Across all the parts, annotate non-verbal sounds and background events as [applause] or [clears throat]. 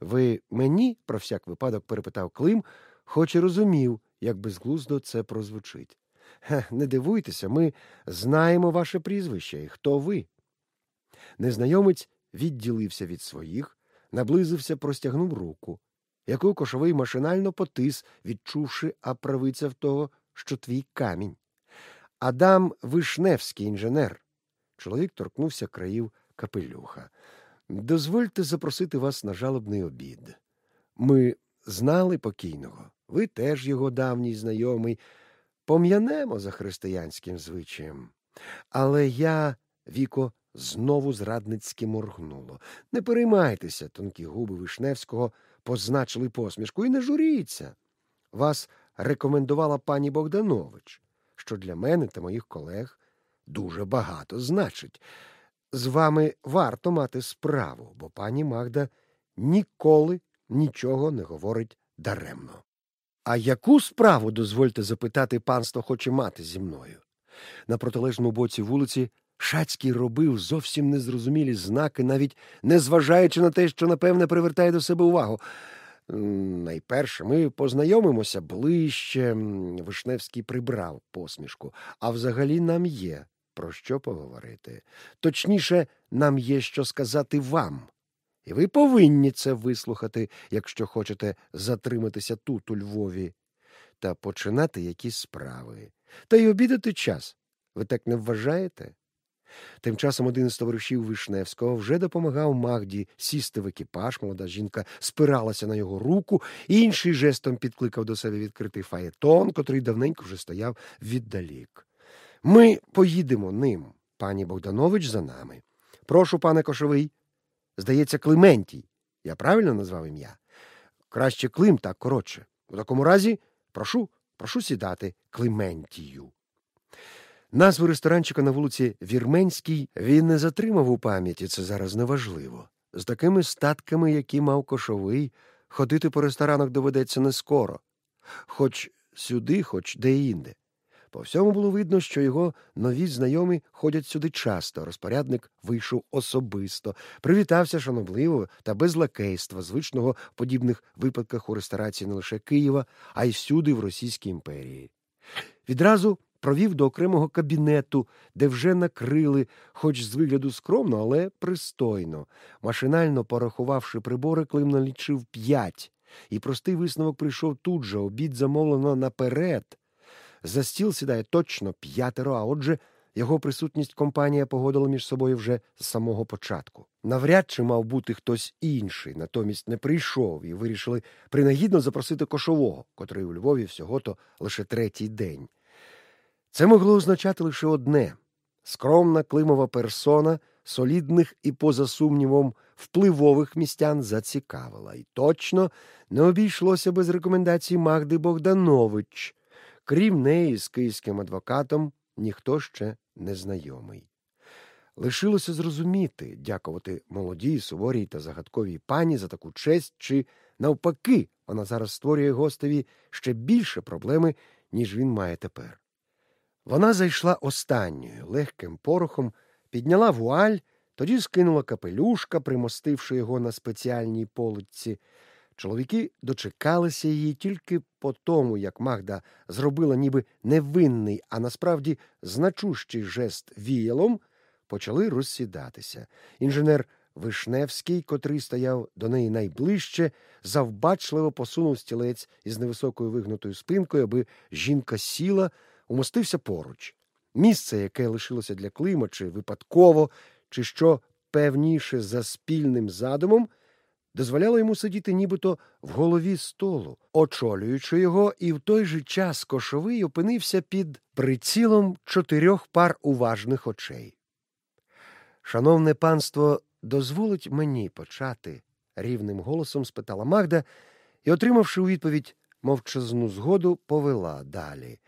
Ви мені, про всяк випадок, перепитав Клим, хоч і розумів, як безглуздо це прозвучить. Не дивуйтеся, ми знаємо ваше прізвище і хто ви. Незнайомець відділився від своїх, наблизився, простягнув руку, яку кошовий машинально потис, відчувши, а правиця в того, що твій камінь. Адам Вишневський інженер. Чоловік торкнувся країв капелюха. Дозвольте запросити вас на жалобний обід. Ми знали покійного, ви теж його давній знайомий. Пом'янемо за християнським звичаєм. Але я, Віко, знову зрадницьки моргнуло. Не переймайтеся, тонкі губи Вишневського позначили посмішку, і не журіться. Вас рекомендувала пані Богданович, що для мене та моїх колег дуже багато значить. З вами варто мати справу, бо пані Магда ніколи нічого не говорить даремно. А яку справу, дозвольте запитати, панство хоче мати зі мною? На протилежному боці вулиці Шацький робив зовсім незрозумілі знаки, навіть не зважаючи на те, що, напевне, привертає до себе увагу. Найперше, ми познайомимося ближче. Вишневський прибрав посмішку, а взагалі нам є про що поговорити. Точніше, нам є що сказати вам. І ви повинні це вислухати, якщо хочете затриматися тут, у Львові, та починати якісь справи. Та й обідати час. Ви так не вважаєте? Тим часом один з товаришів Вишневського вже допомагав Магді сісти в екіпаж. Молода жінка спиралася на його руку, інший жестом підкликав до себе відкритий фаєтон, котрий давненько вже стояв віддалік. Ми поїдемо ним, пані Богданович, за нами. Прошу, пане Кошовий. Здається, Климентій. Я правильно назвав ім'я? Краще Клим, так коротше. У такому разі, прошу, прошу сідати Климентію. Назву ресторанчика на вулиці Вірменській він не затримав у пам'яті, це зараз неважливо. З такими статками, які мав кошовий, ходити по ресторанах доведеться не скоро. Хоч сюди, хоч де-інде. По всьому було видно, що його нові знайомі ходять сюди часто. Розпорядник вийшов особисто, привітався шанобливо та без лакейства, звичного в подібних випадках у ресторації не лише Києва, а й всюди в Російській імперії. Відразу провів до окремого кабінету, де вже накрили, хоч з вигляду скромно, але пристойно. Машинально порахувавши прибори, Клим налічив п'ять. І простий висновок прийшов тут же, обід замовлено наперед. За стіл сідає точно п'ятеро, а отже, його присутність компанія погодила між собою вже з самого початку. Навряд чи мав бути хтось інший, натомість не прийшов і вирішили принагідно запросити кошового, котрий у Львові всього то лише третій день. Це могло означати лише одне скромна климова персона, солідних і, поза сумнівом, впливових містян зацікавила, і точно не обійшлося без рекомендацій Магди Богданович. Крім неї, з київським адвокатом ніхто ще не знайомий. Лишилося зрозуміти, дякувати молодій, суворій та загадковій пані за таку честь, чи, навпаки, вона зараз створює гостеві ще більше проблеми, ніж він має тепер. Вона зайшла останньою, легким порохом, підняла вуаль, тоді скинула капелюшка, примостивши його на спеціальній полиці. Чоловіки дочекалися її тільки по тому, як Магда зробила ніби невинний, а насправді значущий жест віялом, почали розсідатися. Інженер Вишневський, котрий стояв до неї найближче, завбачливо посунув стілець із невисокою вигнутою спинкою, аби жінка сіла, умостився поруч. Місце, яке лишилося для Клима, чи випадково, чи що певніше за спільним задумом, дозволяло йому сидіти нібито в голові столу, очолюючи його, і в той же час кошовий опинився під прицілом чотирьох пар уважних очей. Шановне панство, дозволить мені почати, рівним голосом спитала Магда і, отримавши у відповідь мовчазну згоду, повела далі.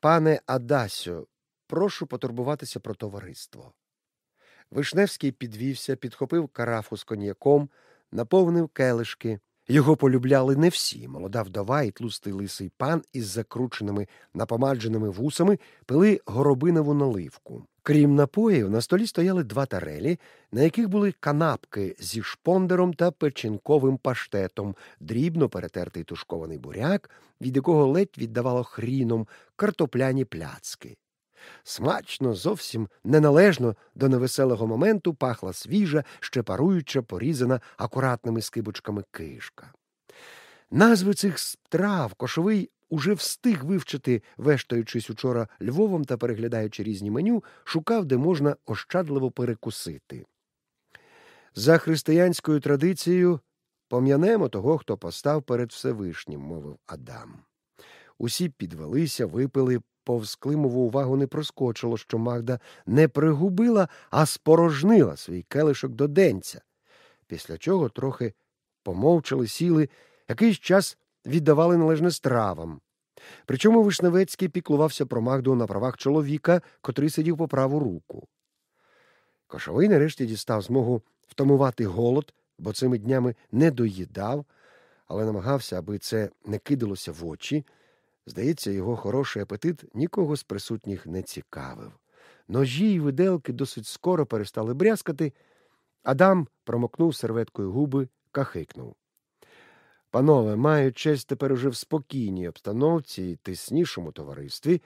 Пане Адасю, прошу потурбуватися про товариство. Вишневський підвівся, підхопив карафу з коньяком, наповнив келишки, Його полюбляли не всі. Молода вдова і тлустий лисий пан із закрученими напомадженими вусами пили горобинову наливку. Крім напоїв, на столі стояли два тарелі, на яких були канапки зі шпондером та печінковим паштетом, дрібно перетертий тушкований буряк, від якого ледь віддавало хріном картопляні пляцки. Смачно, зовсім неналежно до невеселого моменту пахла свіжа, ще паруюча, порізана акуратними скибочками кишка. Назви цих страв кошовий уже встиг вивчити, вештаючись учора Львовом та переглядаючи різні меню, шукав, де можна ощадливо перекусити. За християнською традицією пом'янемо того, хто постав перед Всевишнім, мовив Адам. Усі підвелися, випили, повз Климову увагу не проскочило, що Магда не пригубила, а спорожнила свій келишок до денця, після чого трохи помовчали, сіли, якийсь час віддавали належне стравам. Причому Вишневецький піклувався про Магду на правах чоловіка, котрий сидів по праву руку. Кошовий нарешті дістав змогу втамувати голод, бо цими днями не доїдав, але намагався, аби це не кидалося в очі. Здається, його хороший апетит нікого з присутніх не цікавив. Ножі й виделки досить скоро перестали брязкати. Адам промокнув серветкою губи, кахикнув. Панове, маю честь тепер уже в спокійній обстановці і тиснішому товаристві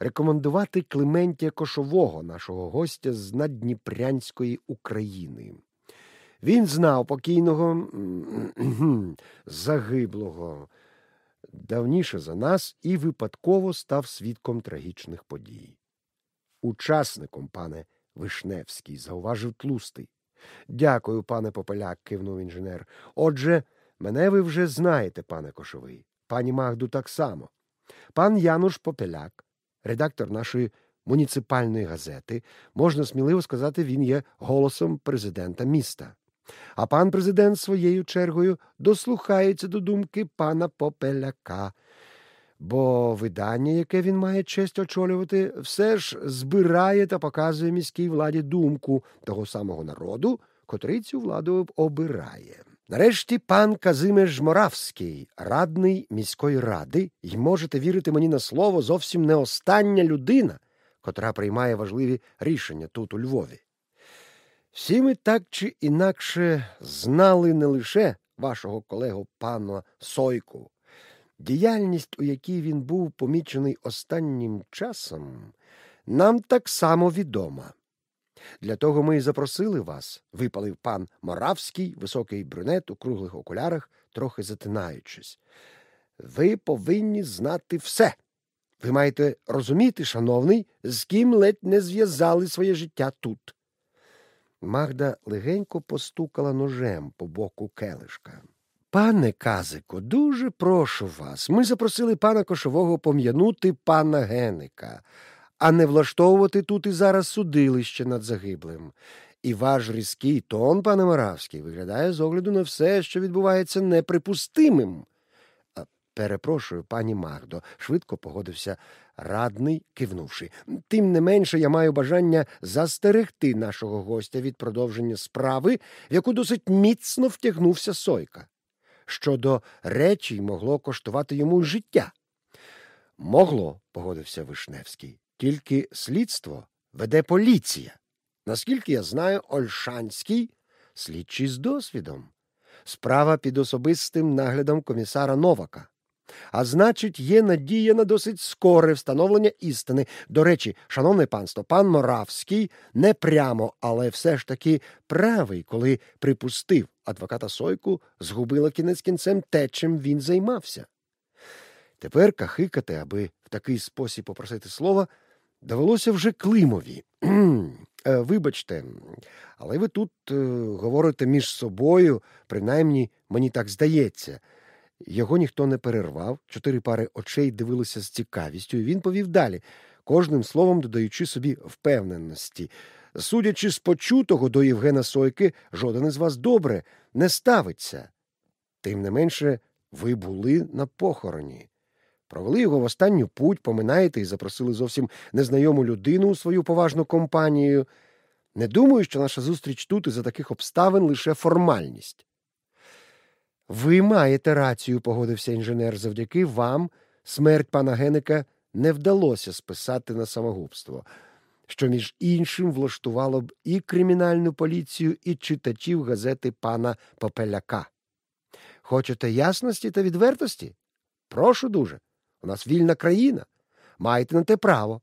рекомендувати Клементія Кошового, нашого гостя з Наддніпрянської України. Він знав покійного загиблого давніше за нас і випадково став свідком трагічних подій. Учасником, пане Вишневський, зауважив тлустий. Дякую, пане Попеляк, кивнув інженер. Отже, мене ви вже знаєте, пане Кошовий, пані Магду так само. Пан Януш Попеляк, редактор нашої муніципальної газети, можна сміливо сказати, він є голосом президента міста. А пан президент своєю чергою дослухається до думки пана Попеляка, бо видання, яке він має честь очолювати, все ж збирає та показує міській владі думку того самого народу, котрий цю владу обирає. Нарешті пан Казимеш Моравський, радний міської ради, і можете вірити мені на слово, зовсім не остання людина, котра приймає важливі рішення тут у Львові. Всі ми так чи інакше знали не лише вашого колегу пана Сойку. Діяльність, у якій він був помічений останнім часом, нам так само відома. Для того ми і запросили вас, випалив пан Моравський, високий брюнет у круглих окулярах, трохи затинаючись. Ви повинні знати все. Ви маєте розуміти, шановний, з ким ледь не зв'язали своє життя тут. Магда легенько постукала ножем по боку келишка. Пане Казику, дуже прошу вас. Ми запросили пана кошового пом'янути пана Геника, а не влаштовувати тут і зараз судилище над загиблим. І ваш різкий тон, пане Моравський, виглядає з огляду на все, що відбувається неприпустимим. Перепрошую, пані Магдо, швидко погодився радний, кивнувши. Тим не менше, я маю бажання застерегти нашого гостя від продовження справи, в яку досить міцно втягнувся Сойка. Щодо речі могло коштувати йому життя. Могло, погодився Вишневський, тільки слідство веде поліція. Наскільки я знаю, Ольшанський слідчий з досвідом. Справа під особистим наглядом комісара Новака. А значить, є надія на досить скоре встановлення істини. До речі, шановне панство, пан Моравський не прямо, але все ж таки правий, коли припустив адвоката Сойку, згубила кінець кінцем те, чим він займався. Тепер кахикати, аби в такий спосіб попросити слова, довелося вже Климові. [clears throat] Е, вибачте, але ви тут е, говорите між собою, принаймні мені так здається. Його ніхто не перервав, чотири пари очей дивилися з цікавістю, і він повів далі, кожним словом додаючи собі впевненості. Судячи з почутого до Євгена Сойки, жоден із вас добре не ставиться. Тим не менше, ви були на похороні. Провели його в останню путь, поминаєте і запросили зовсім незнайому людину у свою поважну компанію. Не думаю, що наша зустріч тут із за таких обставин лише формальність. Ви маєте рацію, погодився інженер. Завдяки вам смерть пана Геника не вдалося списати на самогубство, що, між іншим, влаштувало б і кримінальну поліцію, і читачів газети пана Попеляка. Хочете ясності та відвертості? Прошу дуже. У нас вільна країна. Маєте на те право.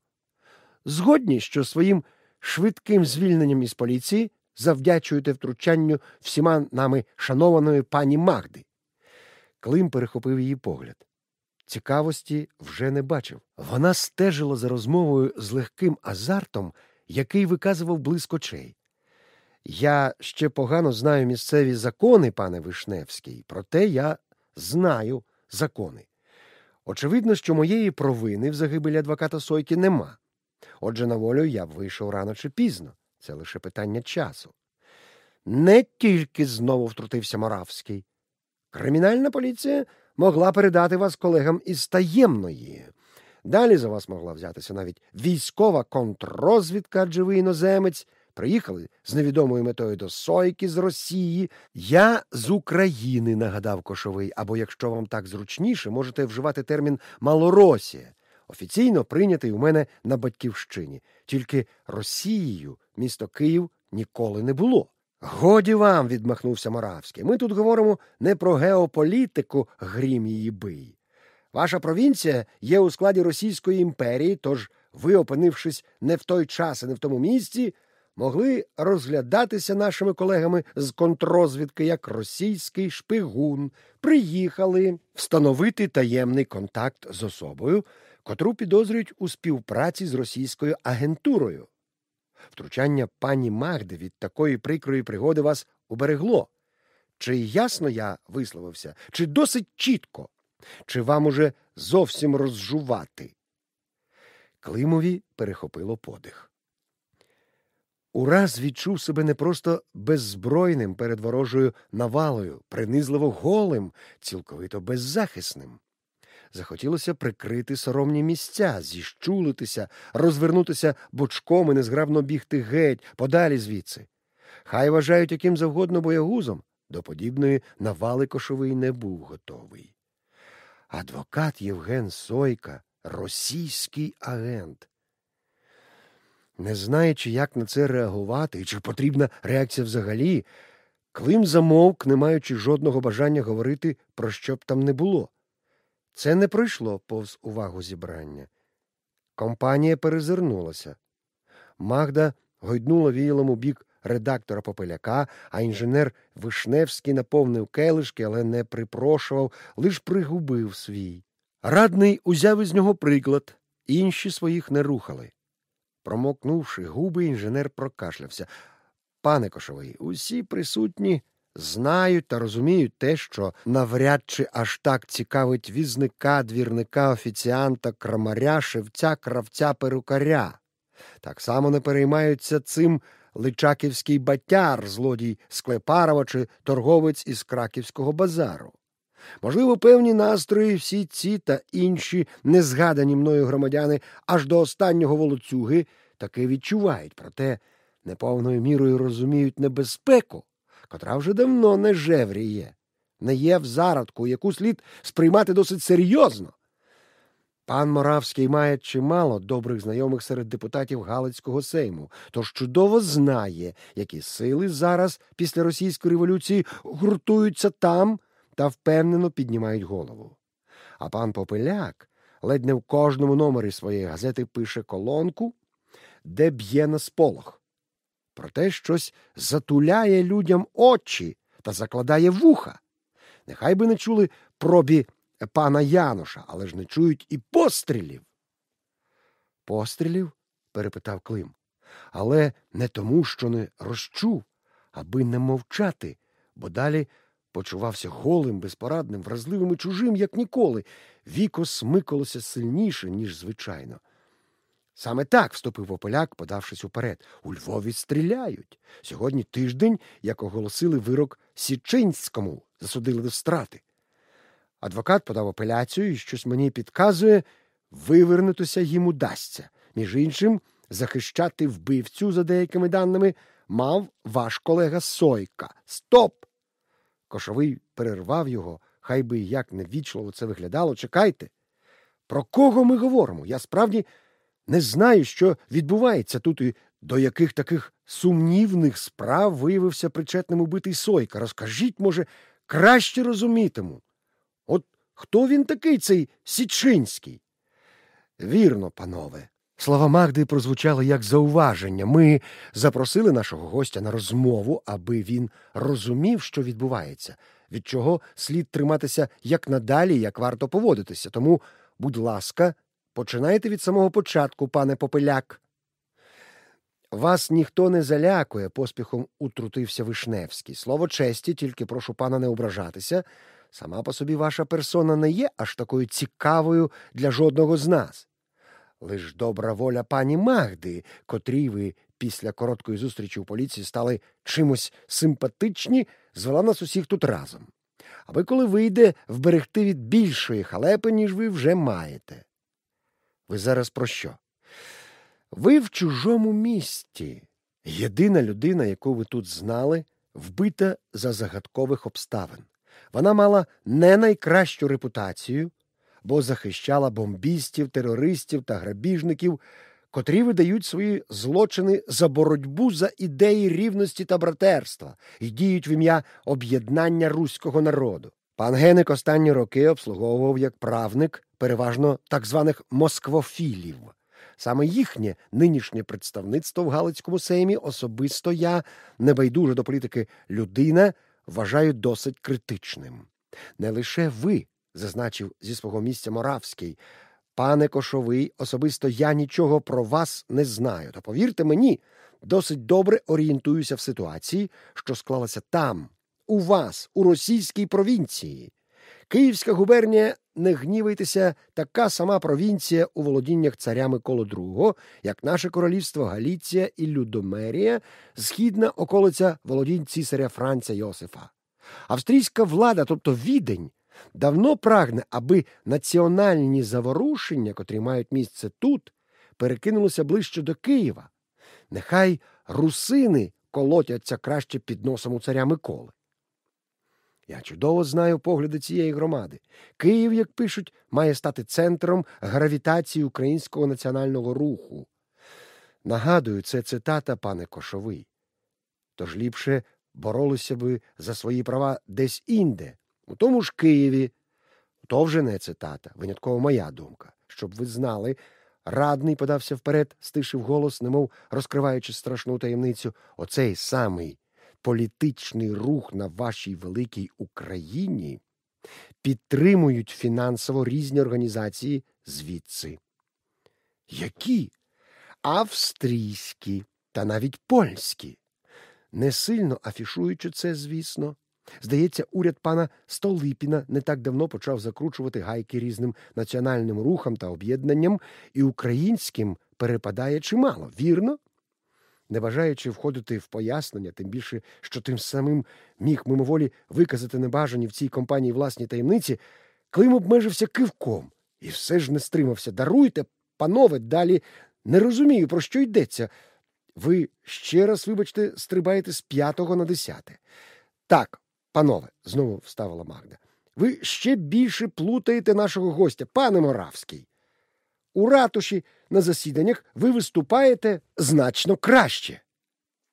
Згодні, що своїм швидким звільненням із поліції завдячуєте втручанню всіма нами шанованої пані Магди. Клим перехопив її погляд. Цікавості вже не бачив. Вона стежила за розмовою з легким азартом, який виказував близько очей. Я ще погано знаю місцеві закони, пане Вишневський, проте я знаю закони. Очевидно, що моєї провини в загибелі адвоката Сойки нема. Отже, на волю я вийшов рано чи пізно. Це лише питання часу. Не тільки знову втрутився Моравський. Кримінальна поліція могла передати вас колегам із таємної. Далі за вас могла взятися навіть військова контррозвідка, адже ви іноземець. Приїхали з невідомою метою до Сойки з Росії. Я з України, нагадав Кошовий, або, якщо вам так зручніше, можете вживати термін Малоросія, офіційно прийнятий у мене на батьківщині. Тільки Росією місто Київ ніколи не було. Годі вам, відмахнувся Моравський. Ми тут говоримо не про геополітику, грім її бий. Ваша провінція є у складі Російської імперії, тож ви, опинившись не в той час і не в тому місці, могли розглядатися нашими колегами з контррозвідки як російський шпигун, приїхали встановити таємний контакт з особою, котру підозрюють у співпраці з російською агентурою. Втручання пані Магди від такої прикрої пригоди вас уберегло. Чи ясно я висловився, чи досить чітко, чи вам уже зовсім розжувати? Климові перехопило подих. Ураз відчув себе не просто беззбройним перед ворожою навалою, принизливо голим, цілковито беззахисним. Захотілося прикрити соромні місця, зіщулитися, розвернутися бочком і незграбно бігти геть, подалі звідси. Хай вважають яким завгодно боягузом, до подібної навали кошовий не був готовий. Адвокат Євген Сойка, російський агент. Не знаючи, як на це реагувати і чи потрібна реакція взагалі, Клим замовк, не маючи жодного бажання говорити, про що б там не було. Це не пройшло повз увагу зібрання. Компанія перезирнулася. Магда гойднула віялом у бік редактора Попеляка, а інженер Вишневський наповнив келишки, але не припрошував, лиш пригубив свій. Радний узяв із нього приклад, інші своїх не рухали. Промокнувши губи, інженер прокашлявся. Пане Кошовий, усі присутні знають та розуміють те, що навряд чи аж так цікавить візника, двірника, офіціанта, крамаря, шевця, кравця, перукаря. Так само не переймаються цим личаківський батяр, злодій Склепарова чи торговець із краківського базару. Можливо, певні настрої всі ці та інші незгадані мною громадяни аж до останнього волоцюги таки відчувають, проте неповною мірою розуміють небезпеку, котра вже давно не жевріє, не є в зародку, яку слід сприймати досить серйозно. Пан Моравський має чимало добрих знайомих серед депутатів Галицького сейму, тож чудово знає, які сили зараз після російської революції гуртуються там та впевнено піднімають голову. А пан Попеляк ледь не в кожному номері своєї газети пише колонку, де б'є на сполох. Проте щось затуляє людям очі та закладає вуха. Нехай би не чули пробі пана Януша, але ж не чують і пострілів. Пострілів? перепитав Клим. Але не тому, що не розчув, аби не мовчати, бо далі почувався голим, безпорадним, вразливим і чужим, як ніколи. Віко смикалося сильніше, ніж звичайно. Саме так вступив Ополяк, подавшись уперед. У Львові стріляють. Сьогодні тиждень, як оголосили вирок Січинському, засудили до страти. Адвокат подав апеляцію і щось мені підказує, вивернутися їм удасться. Між іншим, захищати вбивцю, за деякими даними, мав ваш колега Сойка. Стоп! Кошовий перервав його, хай би як невічливо це виглядало. Чекайте. Про кого ми говоримо? Я справді не знаю, що відбувається тут і до яких таких сумнівних справ виявився причетним убитий Сойка. Розкажіть, може, краще розумітиму. От хто він такий, цей Січинський? Вірно, панове. Слова Магди прозвучали як зауваження. Ми запросили нашого гостя на розмову, аби він розумів, що відбувається, від чого слід триматися як надалі, як варто поводитися. Тому, будь ласка, починайте від самого початку, пане Попеляк. Вас ніхто не залякує, поспіхом утрутився Вишневський. Слово честі, тільки прошу пана не ображатися. Сама по собі ваша персона не є аж такою цікавою для жодного з нас. Лиш добра воля пані Магди, котрій ви після короткої зустрічі у поліції стали чимось симпатичні, звела нас усіх тут разом. Аби коли вийде вберегти від більшої халепи, ніж ви вже маєте. Ви зараз про що? Ви в чужому місті. Єдина людина, яку ви тут знали, вбита за загадкових обставин. Вона мала не найкращу репутацію, бо захищала бомбістів, терористів та грабіжників, котрі видають свої злочини за боротьбу за ідеї рівності та братерства і діють в ім'я об'єднання руського народу. Пан Геник останні роки обслуговував як правник переважно так званих москвофілів. Саме їхнє нинішнє представництво в Галицькому сеймі особисто я, небайдужа до політики людина, вважаю досить критичним. Не лише ви, зазначив зі свого місця Моравський, пане Кошовий, особисто я нічого про вас не знаю. Та повірте мені, досить добре орієнтуюся в ситуації, що склалася там, у вас, у російській провінції. Київська губернія, не гнівайтеся, така сама провінція у володіннях царя Миколи II, як наше королівство Галіція і Людомерія, східна околиця володінь цісаря Франця Йосифа. Австрійська влада, тобто відень, давно прагне, аби національні заворушення, котрі мають місце тут, перекинулися ближче до Києва. Нехай русини колотяться краще під носом у царя Миколи. Я чудово знаю погляди цієї громади. Київ, як пишуть, має стати центром гравітації українського національного руху. Нагадую, це цитата, пане Кошовий. Тож ліпше боролися би за свої права десь інде, у тому ж Києві. То вже не цитата, винятково моя думка. Щоб ви знали, радний подався вперед, стишив голос, немов розкриваючи страшну таємницю. Оцей самий політичний рух на вашій великій Україні підтримують фінансово різні організації звідси. Які? Австрійські та навіть польські. Не сильно афішуючи це, звісно. Здається, уряд пана Столипіна не так давно почав закручувати гайки різним національним рухам та об'єднанням, і українським перепадає чимало, вірно? Не бажаючи входити в пояснення, тим більше, що тим самим міг мимоволі виказати небажані в цій компанії власні таємниці, Клим обмежився кивком і все ж не стримався. Даруйте, панове, далі не розумію, про що йдеться. Ви ще раз, вибачте, стрибаєте з п'ятого на десяте. Так, панове, знову вставила Магда. Ви ще більше плутаєте нашого гостя, пане Моравський. У ратуші на засіданнях ви виступаєте значно краще.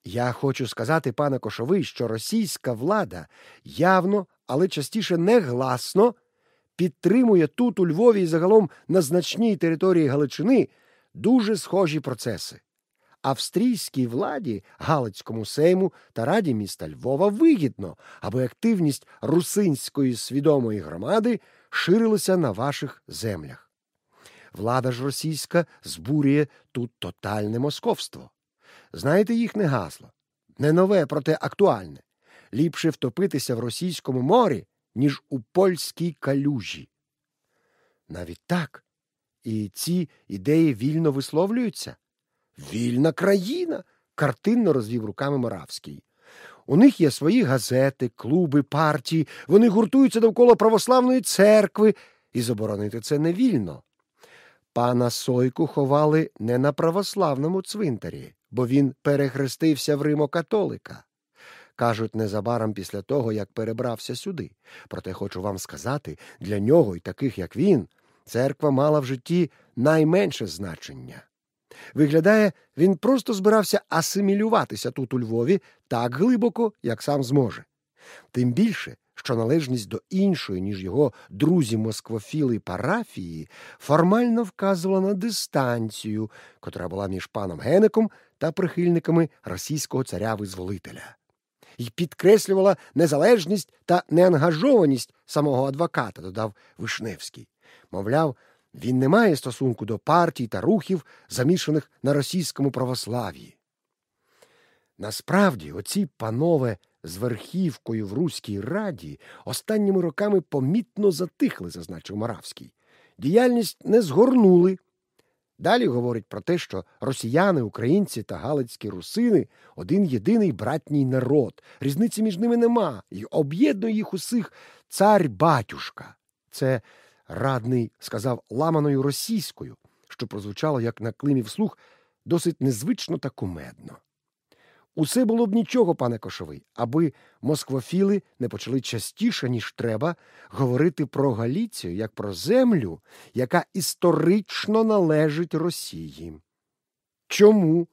Я хочу сказати, пане Кошовий, що російська влада явно, але частіше негласно підтримує тут, у Львові і загалом на значній території Галичини дуже схожі процеси. Австрійській владі, Галицькому сейму та раді міста Львова вигідно, аби активність русинської свідомої громади ширилася на ваших землях. Влада ж російська збурює тут тотальне московство. Знаєте їхнє гасло? Не нове, проте актуальне. Ліпше втопитися в російському морі, ніж у польській калюжі. Навіть так. І ці ідеї вільно висловлюються. Вільна країна. картинно розвів руками Моравський. У них є свої газети, клуби, партії, вони гуртуються довкола православної церкви, і заборонити це не вільно. Пана Сойку ховали не на православному цвинтарі, бо він перехрестився в Римо-католика. кажуть, незабаром після того, як перебрався сюди. Проте хочу вам сказати, для нього і таких, як він, церква мала в житті найменше значення. Виглядає, він просто збирався асимілюватися тут у Львові так глибоко, як сам зможе. Тим більше, що належність до іншої, ніж його друзі москвофіли парафії, формально вказувала на дистанцію, котра була між паном Геником та прихильниками російського царя-визволителя, і підкреслювала незалежність та неангажованість самого адвоката, додав Вишневський. Мовляв, він не має стосунку до партій та рухів, замішаних на російському православ'ї. Насправді, оці панове з верхівкою в Руській раді останніми роками помітно затихли, зазначив Моравський. Діяльність не згорнули. Далі говорить про те, що росіяни, українці та галицькі русини один єдиний братній народ. Різниці між ними нема, і об'єднує їх усіх цар батюшка. Це радний сказав ламаною російською, що прозвучало як на климів слух, досить незвично та кумедно. Усе було б нічого, пане Кошовий, аби москвофіли не почали частіше, ніж треба, говорити про Галіцію як про землю, яка історично належить Росії. Чому?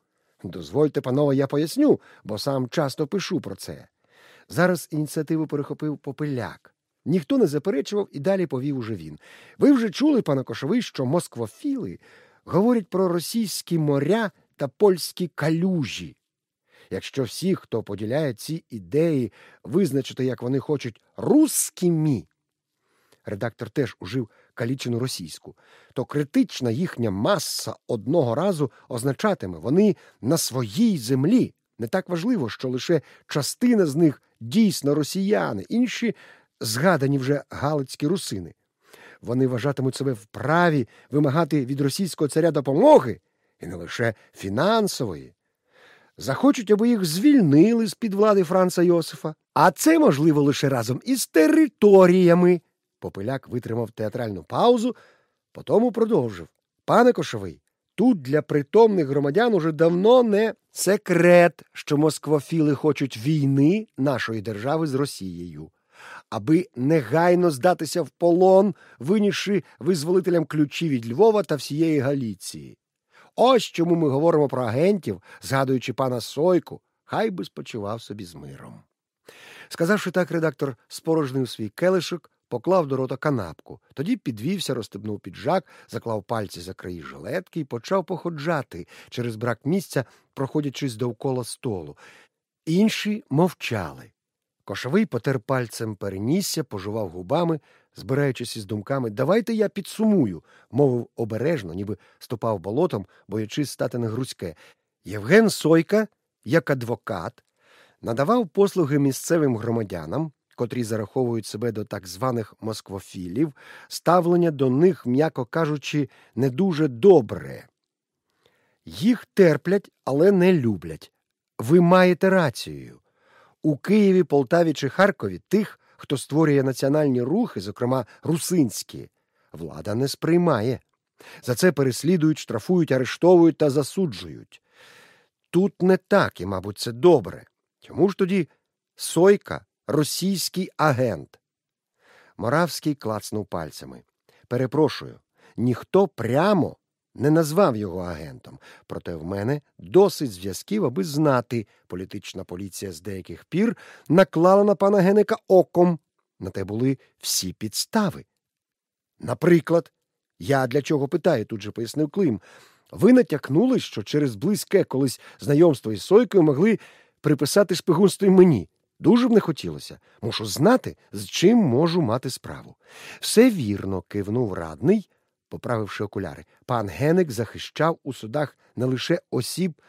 Дозвольте, панове, я поясню, бо сам часто пишу про це. Зараз ініціативу перехопив Попеляк. Ніхто не заперечував і далі повів уже він. Ви вже чули, пане Кошовий, що москвофіли говорять про російські моря та польські калюжі. Якщо всі, хто поділяє ці ідеї, визначити, як вони хочуть, русскими, редактор теж ужив калічену російську, то критична їхня маса одного разу означатиме вони на своїй землі. Не так важливо, що лише частина з них дійсно росіяни, інші згадані вже галицькі русини. Вони вважатимуть себе вправі вимагати від російського царя допомоги, і не лише фінансової. Захочуть, аби їх звільнили з під влади Франца Йосифа, а це можливо лише разом із територіями. Попеляк витримав театральну паузу, потому продовжив. Пане Кошовий, тут для притомних громадян уже давно не секрет, що москвофіли хочуть війни нашої держави з Росією аби негайно здатися в полон, винісши визволителям ключі від Львова та всієї Галіції. Ось чому ми говоримо про агентів, згадуючи пана Сойку, хай би спочивав собі з миром. Сказавши так, редактор спорожнив свій келишок, поклав до рота канапку, тоді підвівся, розстебнув піджак, заклав пальці за краї жилетки і почав походжати через брак місця, проходячись довкола столу. Інші мовчали. Кошовий потер пальцем перенісся, пожував губами, збираючись із думками. Давайте я підсумую, мовив обережно, ніби ступав болотом, боячись стати на грузьке. Євген Сойка, як адвокат, надавав послуги місцевим громадянам, котрі зараховують себе до так званих москвофілів, ставлення до них, м'яко кажучи, не дуже добре. Їх терплять, але не люблять. Ви маєте рацію. У Києві, Полтаві чи Харкові тих, хто створює національні рухи, зокрема русинські, влада не сприймає. За це переслідують, штрафують, арештовують та засуджують. Тут не так, і, мабуть, це добре. Чому ж тоді Сойка російський агент? Моравський клацнув пальцями. Перепрошую, ніхто прямо не назвав його агентом, проте в мене досить зв'язків, аби знати, політична поліція з деяких пір наклала на пана Генека оком. На те були всі підстави. Наприклад, я для чого питаю, тут же пояснив Клим. Ви натякнули, що через близьке колись знайомство із Сойкою могли приписати шпигунство й мені. Дуже б не хотілося. Мушу знати, з чим можу мати справу. Все вірно, кивнув радний, поправивши окуляри, пан Генек захищав у судах не лише осіб,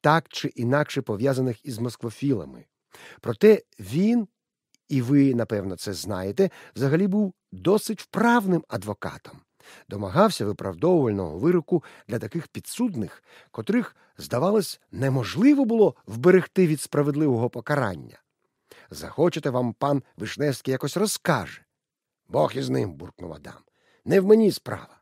так чи інакше пов'язаних із москвофілами. Проте він, і ви, напевно, це знаєте, взагалі був досить вправним адвокатом, домагався виправдовувального вироку для таких підсудних, котрих, здавалось, неможливо було вберегти від справедливого покарання. Захочете вам пан Вишневський якось розкаже. Бог із ним, буркнув Адам. Не в мені справа.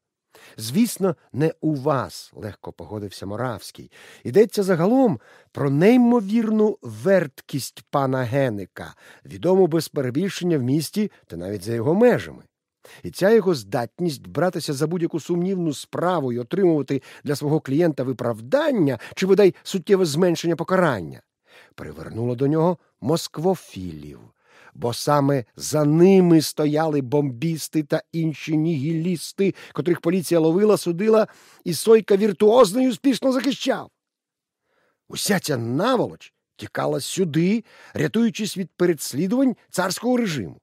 Звісно, не у вас, легко погодився Моравський. Йдеться загалом про неймовірну верткість пана Геника, відому без перебільшення в місті та навіть за його межами. І ця його здатність братися за будь-яку сумнівну справу і отримувати для свого клієнта виправдання чи, бодай, суттєве зменшення покарання, привернула до нього москвофілів бо саме за ними стояли бомбісти та інші нігілісти, котрих поліція ловила, судила, і Сойка віртуозно і успішно захищав. Уся ця наволоч тікала сюди, рятуючись від передслідувань царського режиму.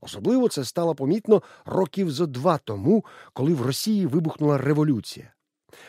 Особливо це стало помітно років зо два тому, коли в Росії вибухнула революція.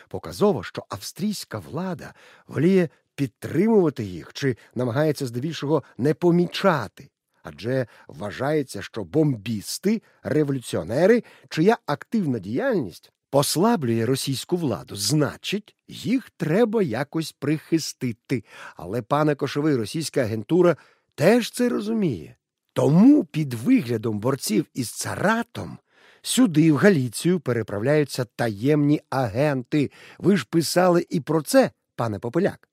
Показово, що австрійська влада воліє підтримувати їх чи намагається здебільшого не помічати адже вважається, що бомбісти, революціонери, чия активна діяльність послаблює російську владу, значить, їх треба якось прихистити. Але пане Кошовий, російська агентура теж це розуміє. Тому під виглядом борців із царатом сюди, в Галіцію, переправляються таємні агенти. Ви ж писали і про це, пане Попеляк.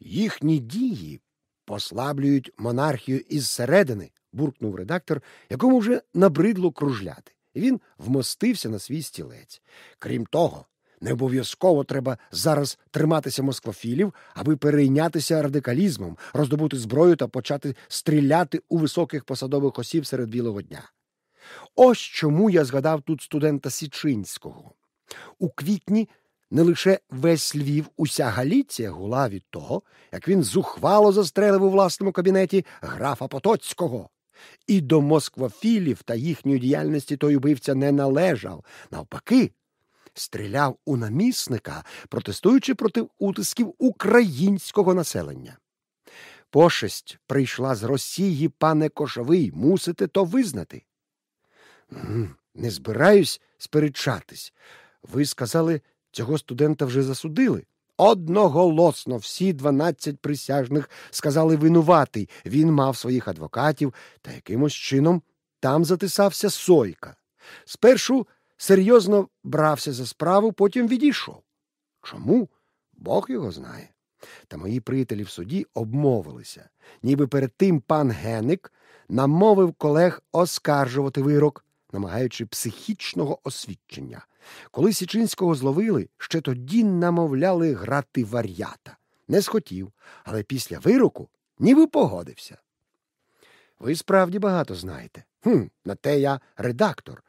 Їхні дії послаблюють монархію із середини, буркнув редактор, якому вже набридло кружляти. Він вмостився на свій стілець. Крім того, не обов'язково треба зараз триматися москвофілів, аби перейнятися радикалізмом, роздобути зброю та почати стріляти у високих посадових осіб серед білого дня. Ось чому я згадав тут студента Січинського. У квітні не лише весь Львів, уся Галіція гула від того, як він зухвало застрелив у власному кабінеті графа Потоцького. І до москвофілів та їхньої діяльності той убивця не належав. Навпаки, стріляв у намісника, протестуючи проти утисків українського населення. Пошесть прийшла з Росії, пане Кошовий, мусите то визнати. Не збираюсь сперечатись. Ви сказали, Цього студента вже засудили. Одноголосно всі дванадцять присяжних сказали винуватий. Він мав своїх адвокатів та якимось чином там затисався Сойка. Спершу серйозно брався за справу, потім відійшов. Чому? Бог його знає. Та мої приятелі в суді обмовилися, ніби перед тим пан Геник намовив колег оскаржувати вирок, намагаючи психічного освідчення. Коли Січинського зловили, ще тоді намовляли грати вар'ята. Не схотів, але після вироку ніби погодився. Ви справді багато знаєте. Хм, На те я редактор.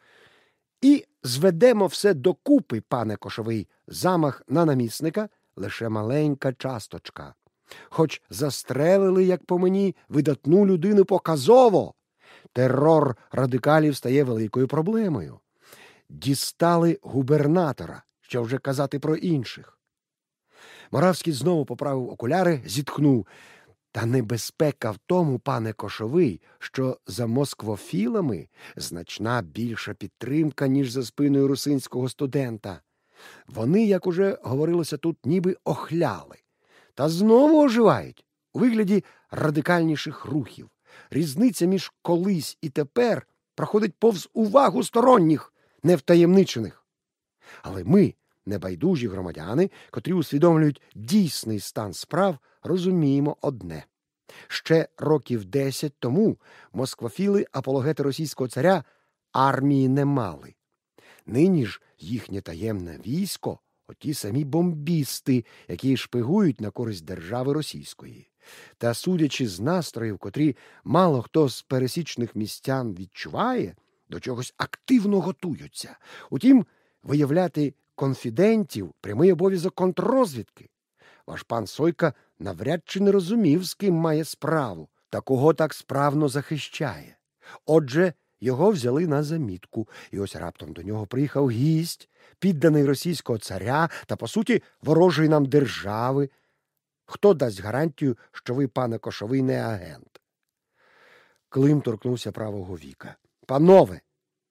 І зведемо все докупи, пане кошовий, замах на намісника лише маленька часточка. Хоч застрелили, як по мені, видатну людину показово. Терор радикалів стає великою проблемою дістали губернатора, що вже казати про інших. Моравський знову поправив окуляри, зітхнув. Та небезпека в тому, пане Кошовий, що за москвофілами значна більша підтримка, ніж за спиною русинського студента. Вони, як уже говорилося тут, ніби охляли, та знову оживають у вигляді радикальніших рухів. Різниця між колись і тепер проходить повз увагу сторонніх невтаємничених. Але ми, небайдужі громадяни, котрі усвідомлюють дійсний стан справ, розуміємо одне. Ще років десять тому москвофіли апологети російського царя армії не мали. Нині ж їхнє таємне військо оті самі бомбісти, які шпигують на користь держави російської. Та, судячи з настроїв, котрі мало хто з пересічних містян відчуває, до чогось активно готуються. Утім, виявляти конфідентів прямий обов'язок контррозвідки. Ваш пан Сойка навряд чи не розумів, з ким має справу та кого так справно захищає. Отже, його взяли на замітку, і ось раптом до нього приїхав гість, підданий російського царя та, по суті, ворожої нам держави. Хто дасть гарантію, що ви, пане Кошовий, не агент? Клим торкнувся правого віка. Панове,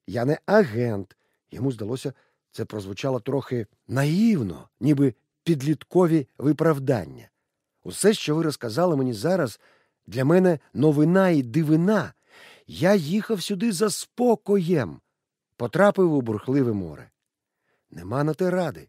я не агент. Йому здалося, це прозвучало трохи наївно, ніби підліткові виправдання. Усе, що ви розказали мені зараз, для мене новина і дивина. Я їхав сюди за спокоєм, потрапив у бурхливе море. нема на те ради.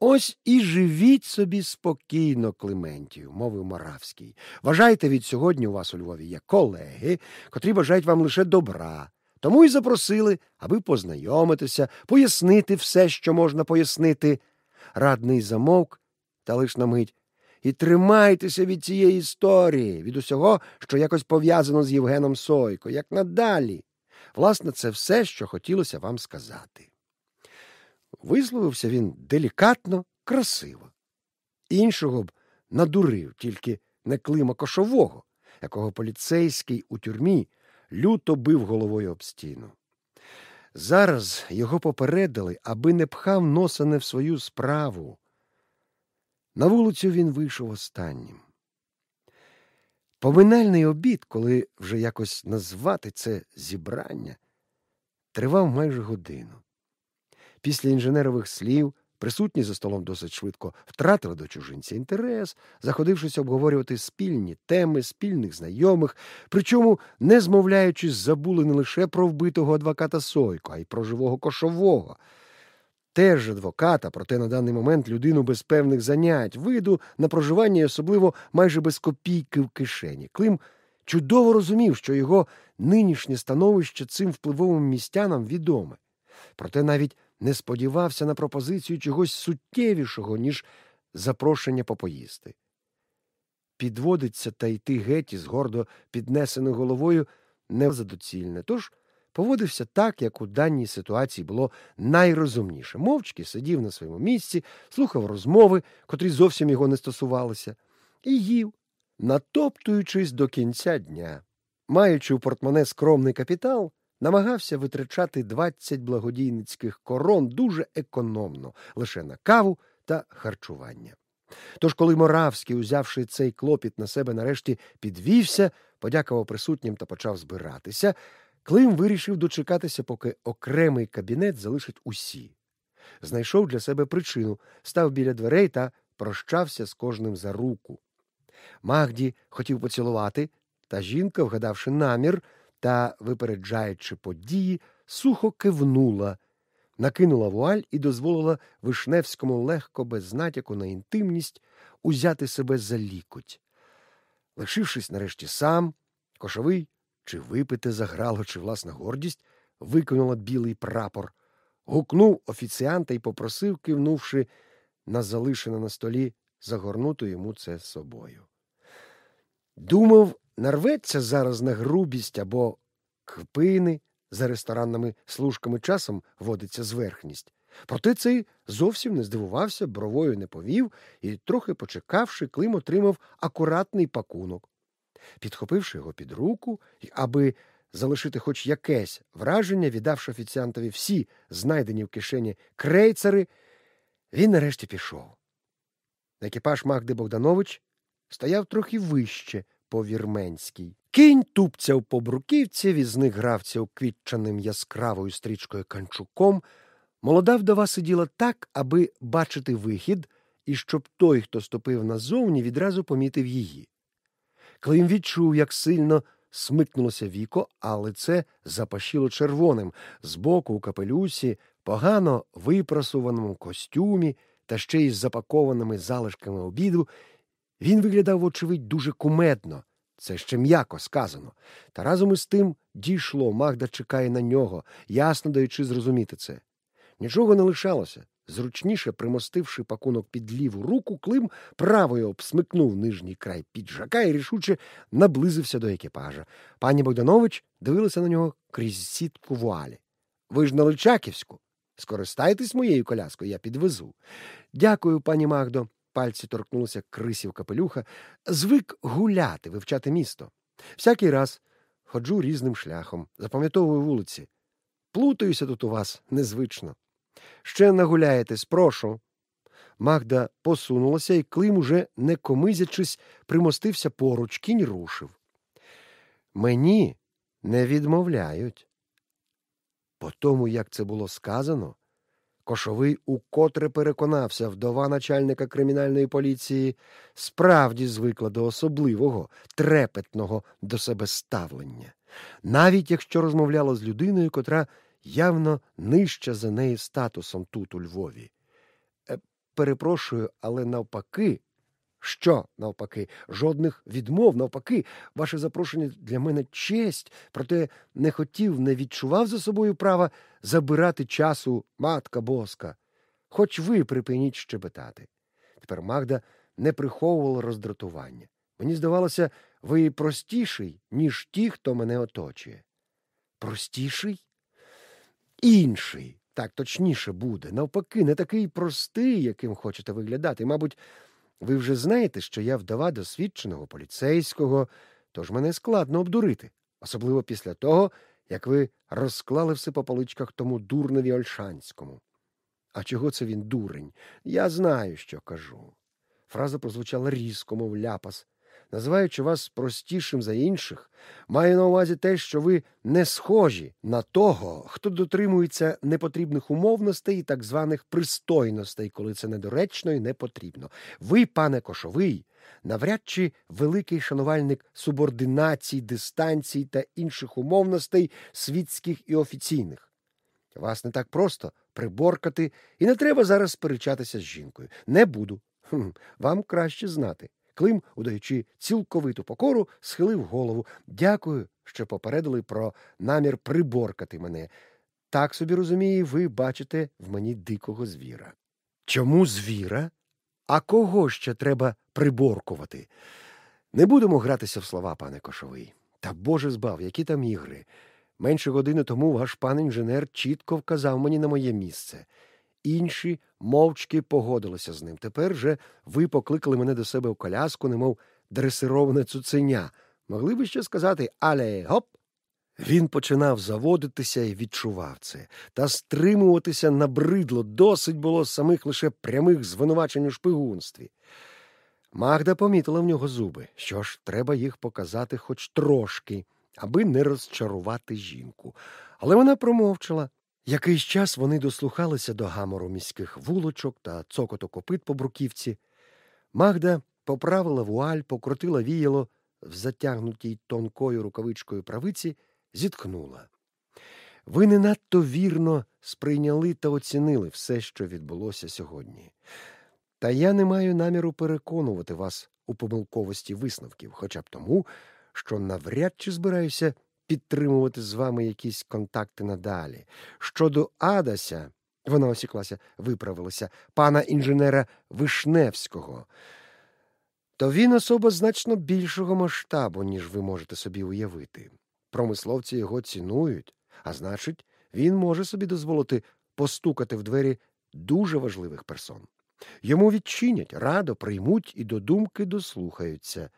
Ось і живіть собі спокійно, Клементію, мовив Моравський. Вважайте, від сьогодні у вас у Львові є колеги, котрі бажають вам лише добра. Тому й запросили, аби познайомитися, пояснити все, що можна пояснити. Радний замовк, та лиш на мить. І тримайтеся від цієї історії, від усього, що якось пов'язано з Євгеном Сойко, як надалі. Власне, це все, що хотілося вам сказати. Висловився він делікатно, красиво. Іншого б надурив, тільки не клима кошового, якого поліцейський у тюрмі люто бив головою об стіну. Зараз його попередили, аби не пхав носа не в свою справу. На вулицю він вийшов останнім. Поминальний обід, коли вже якось назвати це зібрання, тривав майже годину. Після інженерових слів присутні за столом досить швидко втратили до чужинця інтерес, заходившись обговорювати спільні теми, спільних знайомих, причому, не змовляючись, забули не лише про вбитого адвоката Сойко, а й про живого кошового. Теж адвоката, проте на даний момент людину без певних занять, виду на проживання і особливо майже без копійки в кишені. Клим чудово розумів, що його нинішнє становище цим впливовим містянам відоме. Проте навіть не сподівався на пропозицію чогось суттєвішого, ніж запрошення попоїсти. Підводиться та йти геть із гордо піднесеною головою незадоцільне, тож поводився так, як у даній ситуації було найрозумніше. Мовчки сидів на своєму місці, слухав розмови, котрі зовсім його не стосувалися, і їв, натоптуючись до кінця дня. Маючи у портмоне скромний капітал, намагався витрачати 20 благодійницьких корон дуже економно, лише на каву та харчування. Тож, коли Моравський, узявши цей клопіт на себе, нарешті підвівся, подякував присутнім та почав збиратися, Клим вирішив дочекатися, поки окремий кабінет залишить усі. Знайшов для себе причину, став біля дверей та прощався з кожним за руку. Магді хотів поцілувати, та жінка, вгадавши намір та, випереджаючи події, сухо кивнула, накинула вуаль і дозволила Вишневському легко, без натяку на інтимність, узяти себе за лікоть. Лишившись нарешті сам, кошовий чи випити заграло, чи власна гордість, виконала білий прапор, гукнув офіціанта і попросив, кивнувши на залишене на столі, загорнути йому це собою. Думав, нарветься зараз на грубість або кпини, за ресторанними служками часом водиться зверхність. Проте цей зовсім не здивувався, бровою не повів і, трохи почекавши, Клим отримав акуратний пакунок. Підхопивши його під руку, аби залишити хоч якесь враження, віддавши офіціантові всі знайдені в кишені крейцери, він нарешті пішов. Екіпаж Магди Богданович стояв трохи вище по вірменській. Кінь тупцяв по бруківці, візник гравця уквітчаним яскравою стрічкою канчуком. Молода вдова сиділа так, аби бачити вихід, і щоб той, хто ступив назовні, відразу помітив її. Клим відчув, як сильно смикнулося віко, але це запашіло червоним, збоку у капелюсі, погано випрасуваному костюмі та ще й з запакованими залишками обіду, він виглядав, вочевидь, дуже кумедно, це ще м'яко сказано. Та разом із тим дійшло, Магда чекає на нього, ясно даючи зрозуміти це. Нічого не лишалося. Зручніше примостивши пакунок під ліву руку, Клим правою обсмикнув нижній край піджака і рішуче наблизився до екіпажа. Пані Богданович дивилася на нього крізь сітку вуалі. Ви ж на Личаківську. Скористайтесь моєю коляскою, я підвезу. Дякую, пані Магдо. Пальці торкнулися крисів капелюха. Звик гуляти, вивчати місто. Всякий раз ходжу різним шляхом, запам'ятовую вулиці. Плутаюся тут у вас незвично. Ще нагуляєтесь, прошу. Магда посунулася, і Клим, уже не комизячись, примостився поруч, кінь рушив. Мені не відмовляють. По тому, як це було сказано, Кошовий укотре переконався, вдова начальника кримінальної поліції справді звикла до особливого, трепетного до себе ставлення, навіть якщо розмовляла з людиною, котра явно нижча за неї статусом тут, у Львові. Е, перепрошую, але навпаки. Що, навпаки, жодних відмов, навпаки, ваше запрошення для мене честь, проте не хотів, не відчував за собою права забирати часу матка боска. Хоч ви припиніть щебетати. Тепер Магда не приховувала роздратування. Мені здавалося, ви простіший, ніж ті, хто мене оточує. Простіший? Інший. Так точніше буде. Навпаки, не такий простий, яким хочете виглядати. Мабуть, ви вже знаєте, що я вдова досвідченого поліцейського, тож мене складно обдурити, особливо після того, як ви розклали все по поличках тому дурневі Ольшанському. А чого це він дурень? Я знаю, що кажу. Фраза прозвучала різко, мов ляпас. Називаючи вас простішим за інших, маю на увазі те, що ви не схожі на того, хто дотримується непотрібних умовностей і так званих пристойностей, коли це недоречно і не потрібно. Ви, пане Кошовий, навряд чи великий шанувальник субординацій, дистанцій та інших умовностей світських і офіційних. Вас не так просто приборкати, і не треба зараз сперечатися з жінкою. Не буду. Хм, Вам краще знати. Клим, удаючи цілковиту покору, схилив голову. Дякую, що попередили про намір приборкати мене. Так собі розумію, ви бачите в мені дикого звіра. Чому звіра? А кого ще треба приборкувати? Не будемо гратися в слова, пане Кошовий. Та Боже збав, які там ігри. Менше години тому ваш пан інженер чітко вказав мені на моє місце. Інші мовчки погодилися з ним. Тепер же ви покликали мене до себе в коляску, немов дресироване цуценя. Могли би ще сказати але гоп. Він починав заводитися і відчував це, та стримуватися набридло досить було самих лише прямих звинувачень у шпигунстві. Магда помітила в нього зуби. Що ж, треба їх показати хоч трошки, аби не розчарувати жінку. Але вона промовчала. Якийсь час вони дослухалися до гамору міських вулочок та цокоту копит по бруківці. Магда поправила вуаль, покрутила віяло в затягнутій тонкою рукавичкою правиці, зітхнула. Ви не надто вірно сприйняли та оцінили все, що відбулося сьогодні. Та я не маю наміру переконувати вас у помилковості висновків, хоча б тому, що навряд чи збираюся підтримувати з вами якісь контакти надалі. Щодо Адася, вона осіклася, виправилася, пана інженера Вишневського, то він особа значно більшого масштабу, ніж ви можете собі уявити. Промисловці його цінують, а значить, він може собі дозволити постукати в двері дуже важливих персон. Йому відчинять, радо приймуть і до думки дослухаються.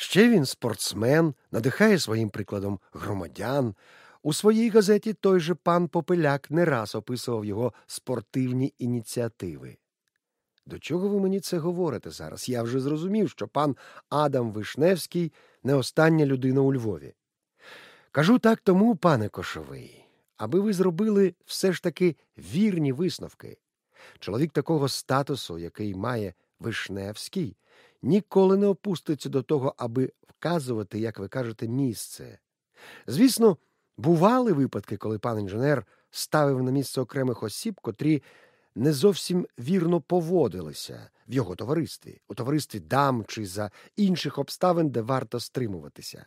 Ще він спортсмен, надихає своїм прикладом громадян. У своїй газеті той же пан Попеляк не раз описував його спортивні ініціативи. До чого ви мені це говорите зараз? Я вже зрозумів, що пан Адам Вишневський не остання людина у Львові. Кажу так тому, пане Кошовий, аби ви зробили все ж таки вірні висновки. Чоловік такого статусу, який має Вишневський, ніколи не опуститься до того, аби вказувати, як ви кажете, місце. Звісно, бували випадки, коли пан інженер ставив на місце окремих осіб, котрі не зовсім вірно поводилися в його товаристві, у товаристві дам чи за інших обставин, де варто стримуватися.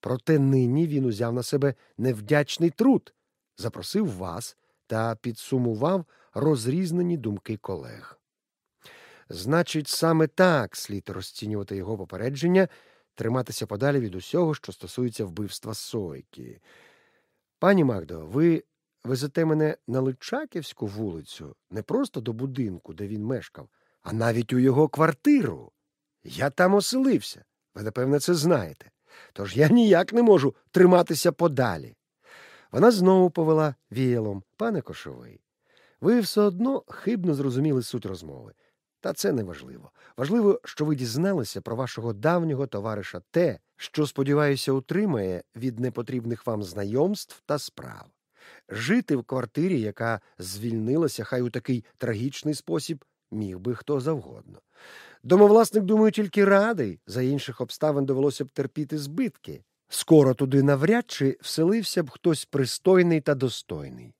Проте нині він узяв на себе невдячний труд, запросив вас та підсумував розрізнені думки колег. Значить, саме так слід розцінювати його попередження, триматися подалі від усього, що стосується вбивства Сойки. Пані Магдо, ви везете мене на Личаківську вулицю не просто до будинку, де він мешкав, а навіть у його квартиру. Я там оселився. Ви, напевне, це знаєте. Тож я ніяк не можу триматися подалі. Вона знову повела віялом, пане Кошовий. Ви все одно хибно зрозуміли суть розмови. Та це не важливо. Важливо, що ви дізналися про вашого давнього товариша те, що, сподіваюся, утримає від непотрібних вам знайомств та справ. Жити в квартирі, яка звільнилася, хай у такий трагічний спосіб, міг би хто завгодно. Домовласник, думаю, тільки радий, за інших обставин довелося б терпіти збитки. Скоро туди навряд чи вселився б хтось пристойний та достойний.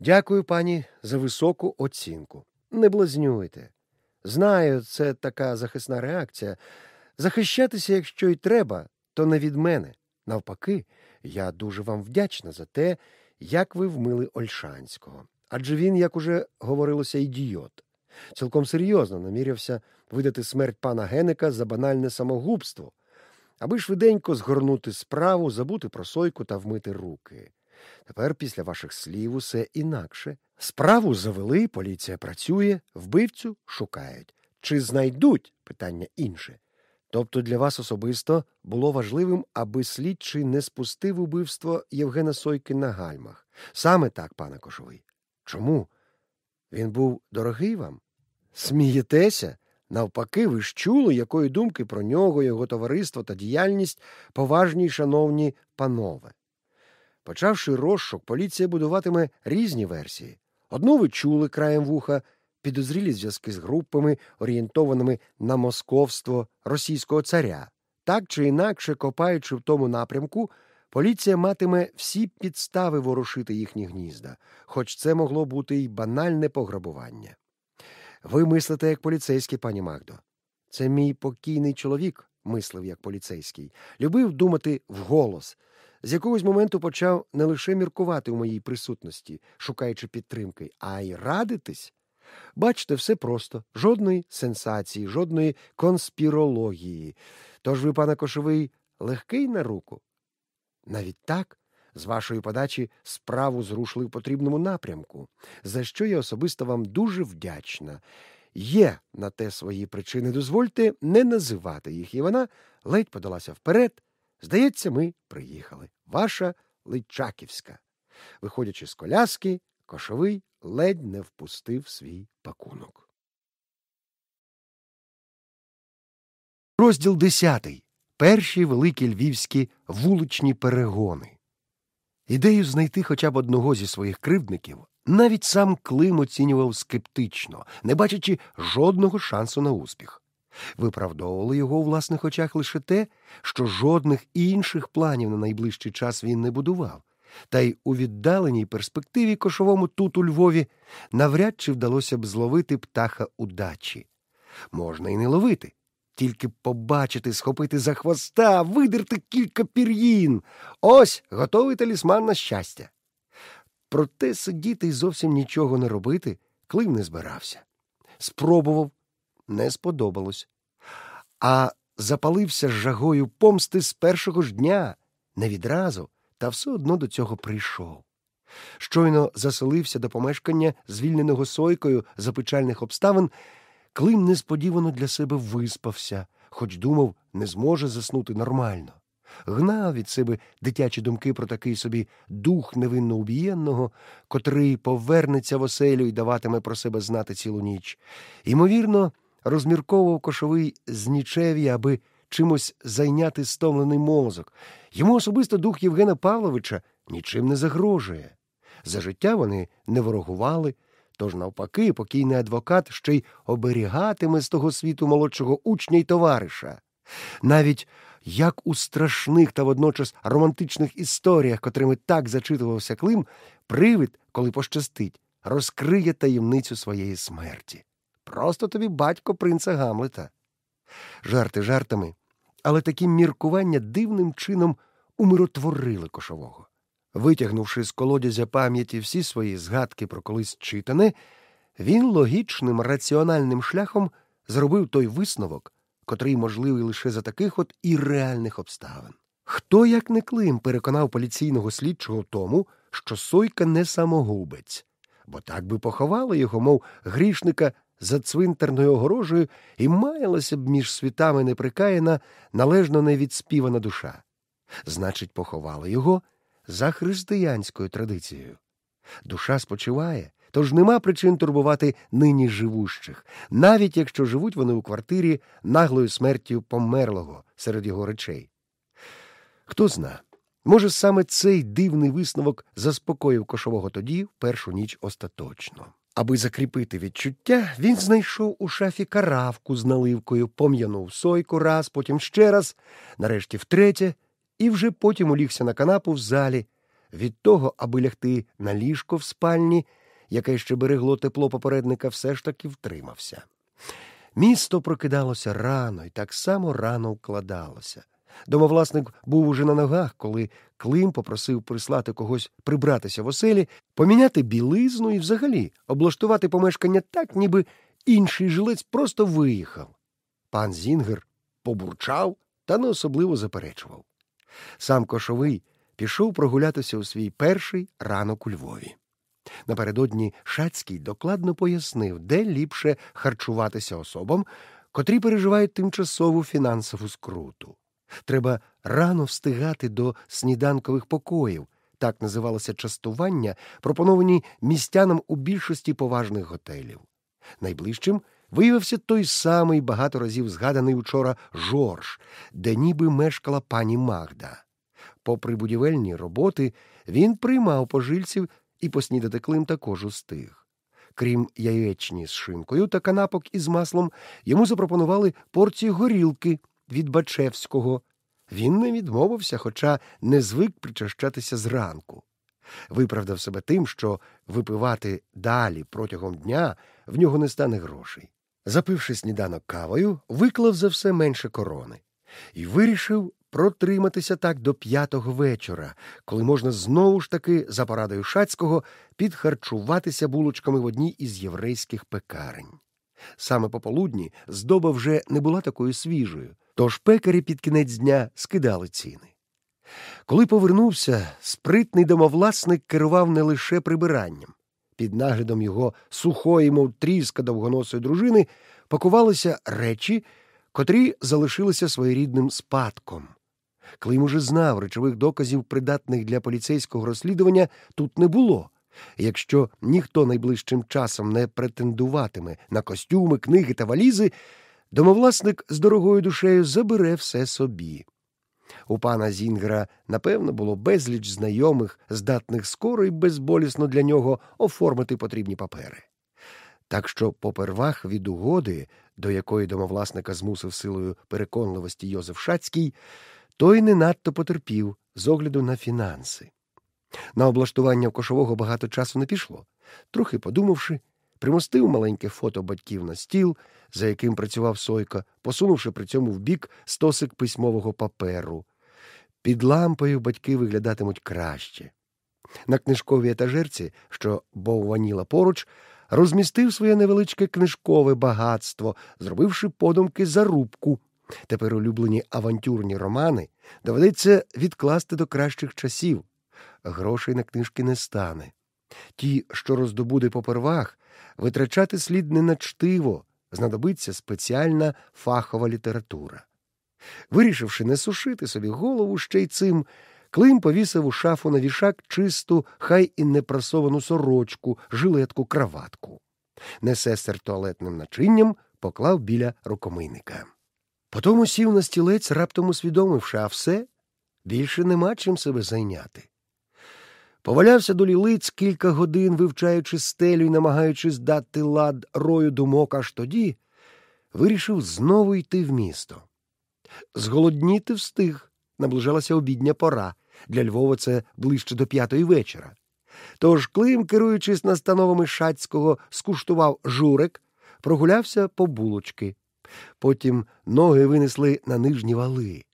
Дякую, пані, за високу оцінку. Не блазнюйте. Знаю, це така захисна реакція. Захищатися, якщо й треба, то не від мене. Навпаки, я дуже вам вдячна за те, як ви вмили Ольшанського. Адже він, як уже говорилося, ідіот. Цілком серйозно намірявся видати смерть пана Генека за банальне самогубство, аби швиденько згорнути справу, забути про сойку та вмити руки. Тепер, після ваших слів, усе інакше. Справу завели, поліція працює, вбивцю шукають. Чи знайдуть питання інше. Тобто для вас особисто було важливим, аби слідчий не спустив убивство Євгена Сойки на гальмах. Саме так, пане Кошовий. Чому? Він був дорогий вам? Смієтеся? Навпаки, ви ж чули, якої думки про нього, його товариство та діяльність поважні й шановні панове. Почавши розшук, поліція будуватиме різні версії. Одну ви чули краєм вуха, підозрілі зв'язки з групами, орієнтованими на московство російського царя. Так чи інакше, копаючи в тому напрямку, поліція матиме всі підстави ворушити їхні гнізда, хоч це могло бути й банальне пограбування. Ви мислите як поліцейський, пані Магдо. Це мій покійний чоловік, мислив як поліцейський, любив думати вголос. З якогось моменту почав не лише міркувати у моїй присутності, шукаючи підтримки, а й радитись. Бачите, все просто, жодної сенсації, жодної конспірології. Тож ви, пане Кошовий, легкий на руку. Навіть так, з вашої подачі справу зрушили в потрібному напрямку, за що я особисто вам дуже вдячна. Є на те свої причини, дозвольте не називати їх, і вона ледь подалася вперед. Здається, ми приїхали. Ваша Личаківська. Виходячи з коляски, кошовий ледь не впустив свій пакунок. Розділ десятий. Перші великі львівські вуличні перегони. Ідею знайти хоча б одного зі своїх кривдників навіть сам Клим оцінював скептично, не бачачи жодного шансу на успіх. Виправдовували його у власних очах лише те, що жодних інших планів на найближчий час він не будував, та й у віддаленій перспективі кошовому тут у Львові навряд чи вдалося б зловити птаха удачі. Можна і не ловити, тільки побачити, схопити за хвоста, видерти кілька пір'їн. Ось готовий талісман на щастя. Проте сидіти і зовсім нічого не робити Клим не збирався. Спробував, не сподобалось. А запалився жагою помсти з першого ж дня, не відразу, та все одно до цього прийшов. Щойно заселився до помешкання, звільненого сойкою за печальних обставин, Клим несподівано для себе виспався, хоч думав, не зможе заснути нормально. Гнав від себе дитячі думки про такий собі дух невинно убієнного, котрий повернеться в оселю і даватиме про себе знати цілу ніч. Ймовірно, розмірковував кошовий з нічеві, аби чимось зайняти стомлений мозок. Йому особисто дух Євгена Павловича нічим не загрожує. За життя вони не ворогували, тож, навпаки, покійний адвокат ще й оберігатиме з того світу молодшого учня й товариша. Навіть як у страшних та водночас романтичних історіях, котрими так зачитувався Клим, привид, коли пощастить, розкриє таємницю своєї смерті. Просто тобі батько принца Гамлета. Жарти жартами, але такі міркування дивним чином умиротворили кошового. Витягнувши з колодязя пам'яті всі свої згадки про колись читане, він логічним раціональним шляхом зробив той висновок, котрий можливий лише за таких от ірреальних обставин. Хто, як не Клим, переконав поліційного слідчого тому, що Сойка не самогубець, бо так би поховали його, мов грішника за цвинтарною огорожею, і маялася б між світами неприкаяна, належно невідспівана душа. Значить, поховали його за християнською традицією. Душа спочиває, тож нема причин турбувати нині живущих, навіть якщо живуть вони у квартирі наглою смертю померлого серед його речей. Хто зна, може, саме цей дивний висновок заспокоїв кошового тоді в першу ніч остаточно. Аби закріпити відчуття, він знайшов у шафі каравку з наливкою, пом'янув сойку раз, потім ще раз, нарешті втретє, і вже потім улігся на канапу в залі. Від того, аби лягти на ліжко в спальні, яке ще берегло тепло попередника, все ж таки втримався. Місто прокидалося рано і так само рано вкладалося. Домовласник був уже на ногах, коли Клим попросив прислати когось прибратися в оселі, поміняти білизну і взагалі облаштувати помешкання так, ніби інший жилець просто виїхав. Пан Зінгер побурчав та не особливо заперечував. Сам кошовий пішов прогулятися у свій перший ранок у Львові. Напередодні Шацький докладно пояснив, де ліпше харчуватися особам, котрі переживають тимчасову фінансову скруту. Треба рано встигати до сніданкових покоїв, так називалося частування, пропоновані містянам у більшості поважних готелів. Найближчим виявився той самий багато разів згаданий учора Жорж, де ніби мешкала пані Магда. Попри будівельні роботи, він приймав пожильців і поснідати Клим також устиг. Крім яєчні з шинкою та канапок із маслом, йому запропонували порцію горілки від Бачевського. Він не відмовився, хоча не звик причащатися зранку. Виправдав себе тим, що випивати далі протягом дня в нього не стане грошей. Запивши сніданок кавою, виклав за все менше корони і вирішив протриматися так до п'ятого вечора, коли можна знову ж таки, за порадою Шацького, підхарчуватися булочками в одній із єврейських пекарень. Саме пополудні здоба вже не була такою свіжою, тож пекарі під кінець дня скидали ціни. Коли повернувся, спритний домовласник керував не лише прибиранням. Під наглядом його сухої, мов тріска довгоносої дружини, пакувалися речі, котрі залишилися своєрідним спадком. Клим уже знав, речових доказів, придатних для поліцейського розслідування, тут не було. Якщо ніхто найближчим часом не претендуватиме на костюми, книги та валізи, домовласник з дорогою душею забере все собі. У пана Зінгера, напевно, було безліч знайомих, здатних скоро і безболісно для нього оформити потрібні папери. Так що, попервах від угоди, до якої домовласника змусив силою переконливості Йозеф Шацький, той не надто потерпів з огляду на фінанси. На облаштування кошового багато часу не пішло. Трохи подумавши, примостив маленьке фото батьків на стіл, за яким працював Сойка, посунувши при цьому в бік стосик письмового паперу. Під лампою батьки виглядатимуть краще. На книжковій етажерці, що бовваніла поруч, розмістив своє невеличке книжкове багатство, зробивши подумки зарубку. Тепер улюблені авантюрні романи доведеться відкласти до кращих часів. Грошей на книжки не стане. Ті, що роздобуде попервах, витрачати слід не на чтиво, знадобиться спеціальна фахова література. Вирішивши не сушити собі голову ще й цим, Клим повісив у шафу на вішак чисту, хай і непрасовану сорочку, жилетку, краватку. Несестер туалетним начинням поклав біля рукомийника. Потому сів на стілець, раптом усвідомивши, а все більше нема чим себе зайняти. Повалявся до лілиць кілька годин, вивчаючи стелю і намагаючись дати лад рою думок, аж тоді вирішив знову йти в місто. Зголодніти встиг, наближалася обідня пора. Для Львова це ближче до п'ятої вечора. Тож Клим, керуючись настановами Шацького, скуштував журик, прогулявся по булочки. Потім ноги винесли на нижні вали.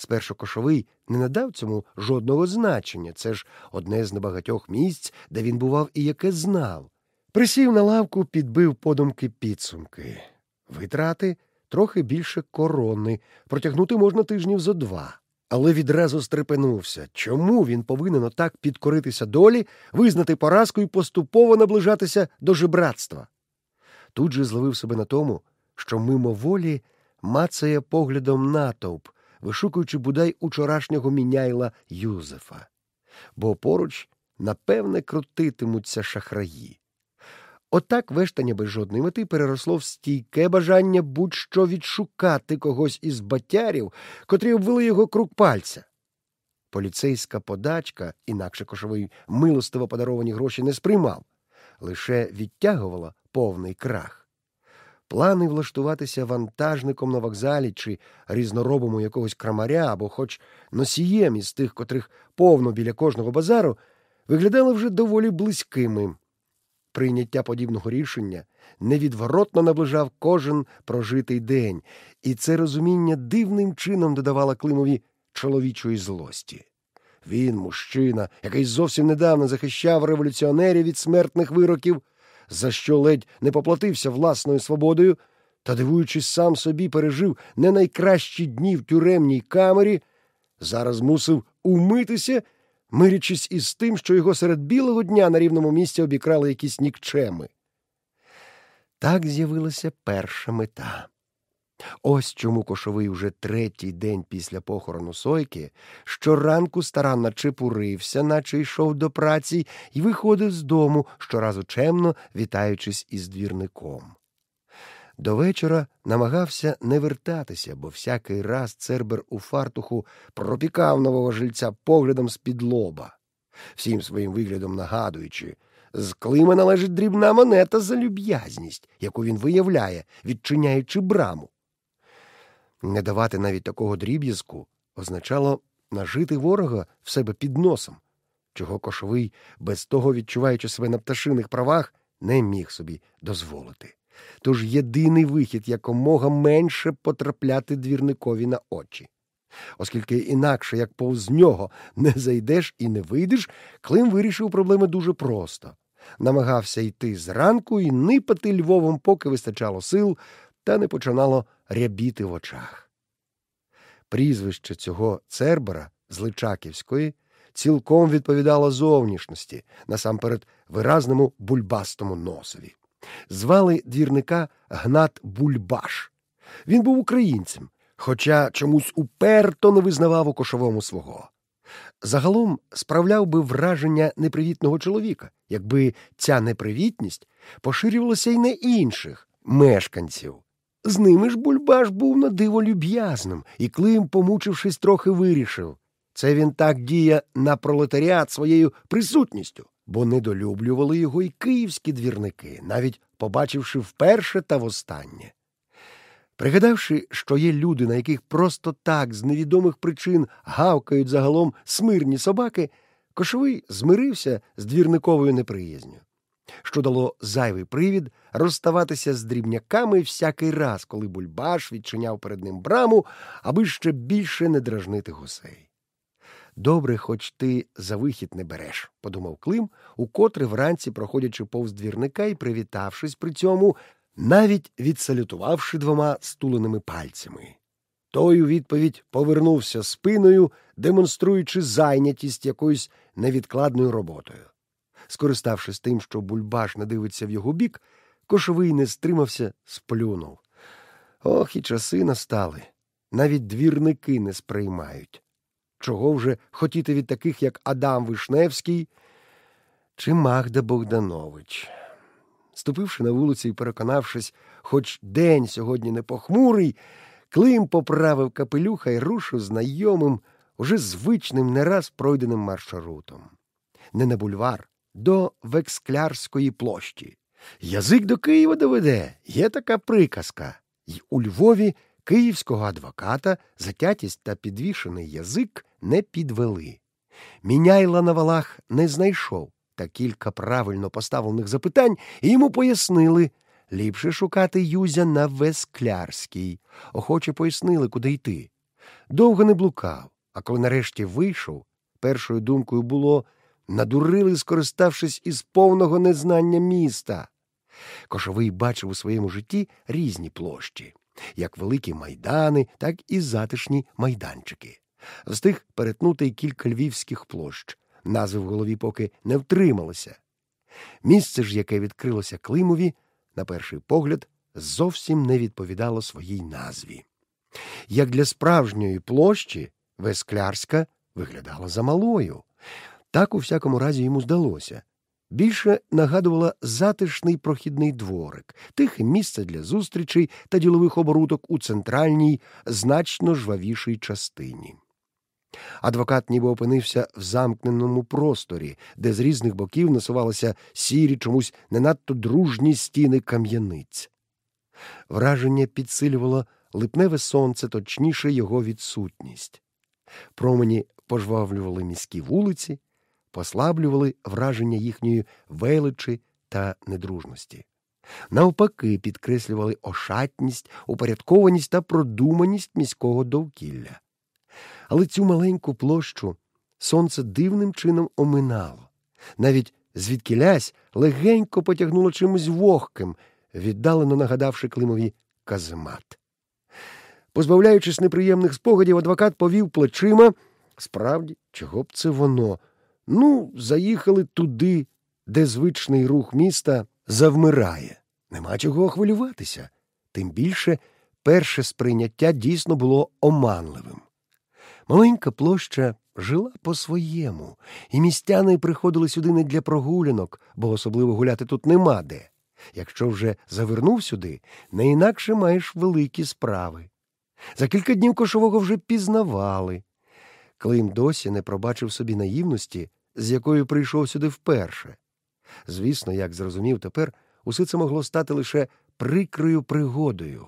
Спершу кошовий не надав цьому жодного значення. Це ж одне з небагатьох місць, де він бував і яке знав. Присів на лавку, підбив подумки підсумки. Витрати трохи більше корони, протягнути можна тижнів зо два. Але відразу стрепенувся. Чому він повинен отак підкоритися долі, визнати поразку і поступово наближатися до жебратства? Тут же зловив себе на тому, що мимоволі мацає поглядом натовп, вишукуючи бодай учорашнього міняйла Юзефа, бо поруч, напевне, крутитимуться шахраї. Отак вештання без жодної мети переросло в стійке бажання будь-що відшукати когось із батярів, котрі обвели його круг пальця. Поліцейська подачка, інакше кошовий милостиво подаровані гроші не сприймав, лише відтягувала повний крах. Плани влаштуватися вантажником на вокзалі чи різноробом якогось крамаря або хоч носієм із тих, котрих повно біля кожного базару, виглядали вже доволі близькими. Прийняття подібного рішення невідворотно наближав кожен прожитий день, і це розуміння дивним чином додавало Климові чоловічої злості. Він, мужчина, який зовсім недавно захищав революціонерів від смертних вироків, за що ледь не поплатився власною свободою, та, дивуючись, сам собі пережив не найкращі дні в тюремній камері, зараз мусив умитися, мирячись із тим, що його серед білого дня на рівному місці обікрали якісь нікчеми. Так з'явилася перша мета. Ось чому кошовий уже третій день після похорону Сойки щоранку старанно чепурився, наче йшов до праці, і виходив з дому, щоразу чемно вітаючись із двірником. До вечора намагався не вертатися, бо всякий раз цербер у фартуху пропікав нового жильця поглядом з-під лоба, всім своїм виглядом нагадуючи. З Клима належить дрібна монета за люб'язність, яку він виявляє, відчиняючи браму. Не давати навіть такого дріб'язку означало нажити ворога в себе під носом, чого кошовий, без того відчуваючи себе на пташиних правах, не міг собі дозволити. Тож єдиний вихід якомога менше потрапляти двірникові на очі. Оскільки інакше, як повз нього, не зайдеш і не вийдеш, Клим вирішив проблеми дуже просто. Намагався йти зранку і нипати Львовом, поки вистачало сил, та не починало рябіти в очах. Прізвище цього Цербера з Личаківської цілком відповідало зовнішності, насамперед виразному бульбастому носові. Звали двірника Гнат Бульбаш. Він був українцем, хоча чомусь уперто не визнавав у кошовому свого. Загалом справляв би враження непривітного чоловіка, якби ця непривітність поширювалася й на інших мешканців. З ними ж Бульбаш був на диво люб'язним, і Клим, помучившись, трохи вирішив. Це він так діє на пролетаріат своєю присутністю, бо недолюблювали його й київські двірники, навіть побачивши вперше та востаннє. Пригадавши, що є люди, на яких просто так з невідомих причин гавкають загалом смирні собаки, кошовий змирився з двірниковою неприязню, що дало зайвий привід розставатися з дрібняками всякий раз, коли бульбаш відчиняв перед ним браму, аби ще більше не дражнити гусей. Добре, хоч ти за вихід не береш, подумав Клим, укотре вранці, проходячи повз двірника і привітавшись при цьому, навіть відсалютувавши двома стуленими пальцями. Той у відповідь повернувся спиною, демонструючи зайнятість якоюсь невідкладною роботою. Скориставшись тим, що бульбаш не дивиться в його бік, кошовий не стримався, сплюнув. Ох, і часи настали. Навіть двірники не сприймають. Чого вже хотіти від таких, як Адам Вишневський чи Магда Богданович. Ступивши на вулицю і переконавшись, хоч день сьогодні не похмурий, Клим поправив капелюха і рушив знайомим, уже звичним не раз пройденим маршрутом. Не на бульвар, до Вексклярської площі. Язик до Києва доведе, є така приказка. І у Львові київського адвоката затятість та підвішений язик не підвели. Міняйла на валах не знайшов та кілька правильно поставлених запитань, і йому пояснили ліпше шукати Юзя на Весклярській. Охоче пояснили, куди йти. Довго не блукав, а коли нарешті вийшов, першою думкою було надурили, скориставшись із повного незнання міста. Кошовий бачив у своєму житті різні площі, як великі майдани, так і затишні майданчики. Встиг перетнути й кілька львівських площ, назви в голові поки не втрималися. Місце ж, яке відкрилося Климові, на перший погляд, зовсім не відповідало своїй назві. Як для справжньої площі, Весклярська виглядала замалою. Так, у всякому разі, йому здалося. Більше нагадувала затишний прохідний дворик, тихе місце для зустрічей та ділових оборудок у центральній, значно жвавішій частині. Адвокат ніби опинився в замкненому просторі, де з різних боків насувалися сірі чомусь не надто дружні стіни кам'яниць. Враження підсилювало липневе сонце, точніше його відсутність. Промені пожвавлювали міські вулиці, послаблювали враження їхньої величі та недружності. Навпаки, підкреслювали ошатність, упорядкованість та продуманість міського довкілля. Але цю маленьку площу сонце дивним чином оминало. Навіть звідкілясь легенько потягнуло чимось вогким, віддалено нагадавши Климові каземат. Позбавляючись неприємних спогадів, адвокат повів плечима. Справді, чого б це воно? Ну, заїхали туди, де звичний рух міста завмирає. Нема чого хвилюватися. Тим більше перше сприйняття дійсно було оманливим. Маленька площа жила по-своєму, і містяни приходили сюди не для прогулянок, бо особливо гуляти тут нема де. Якщо вже завернув сюди, не інакше маєш великі справи. За кілька днів кошового вже пізнавали. Клим досі не пробачив собі наївності, з якою прийшов сюди вперше. Звісно, як зрозумів тепер, усе це могло стати лише прикрою пригодою.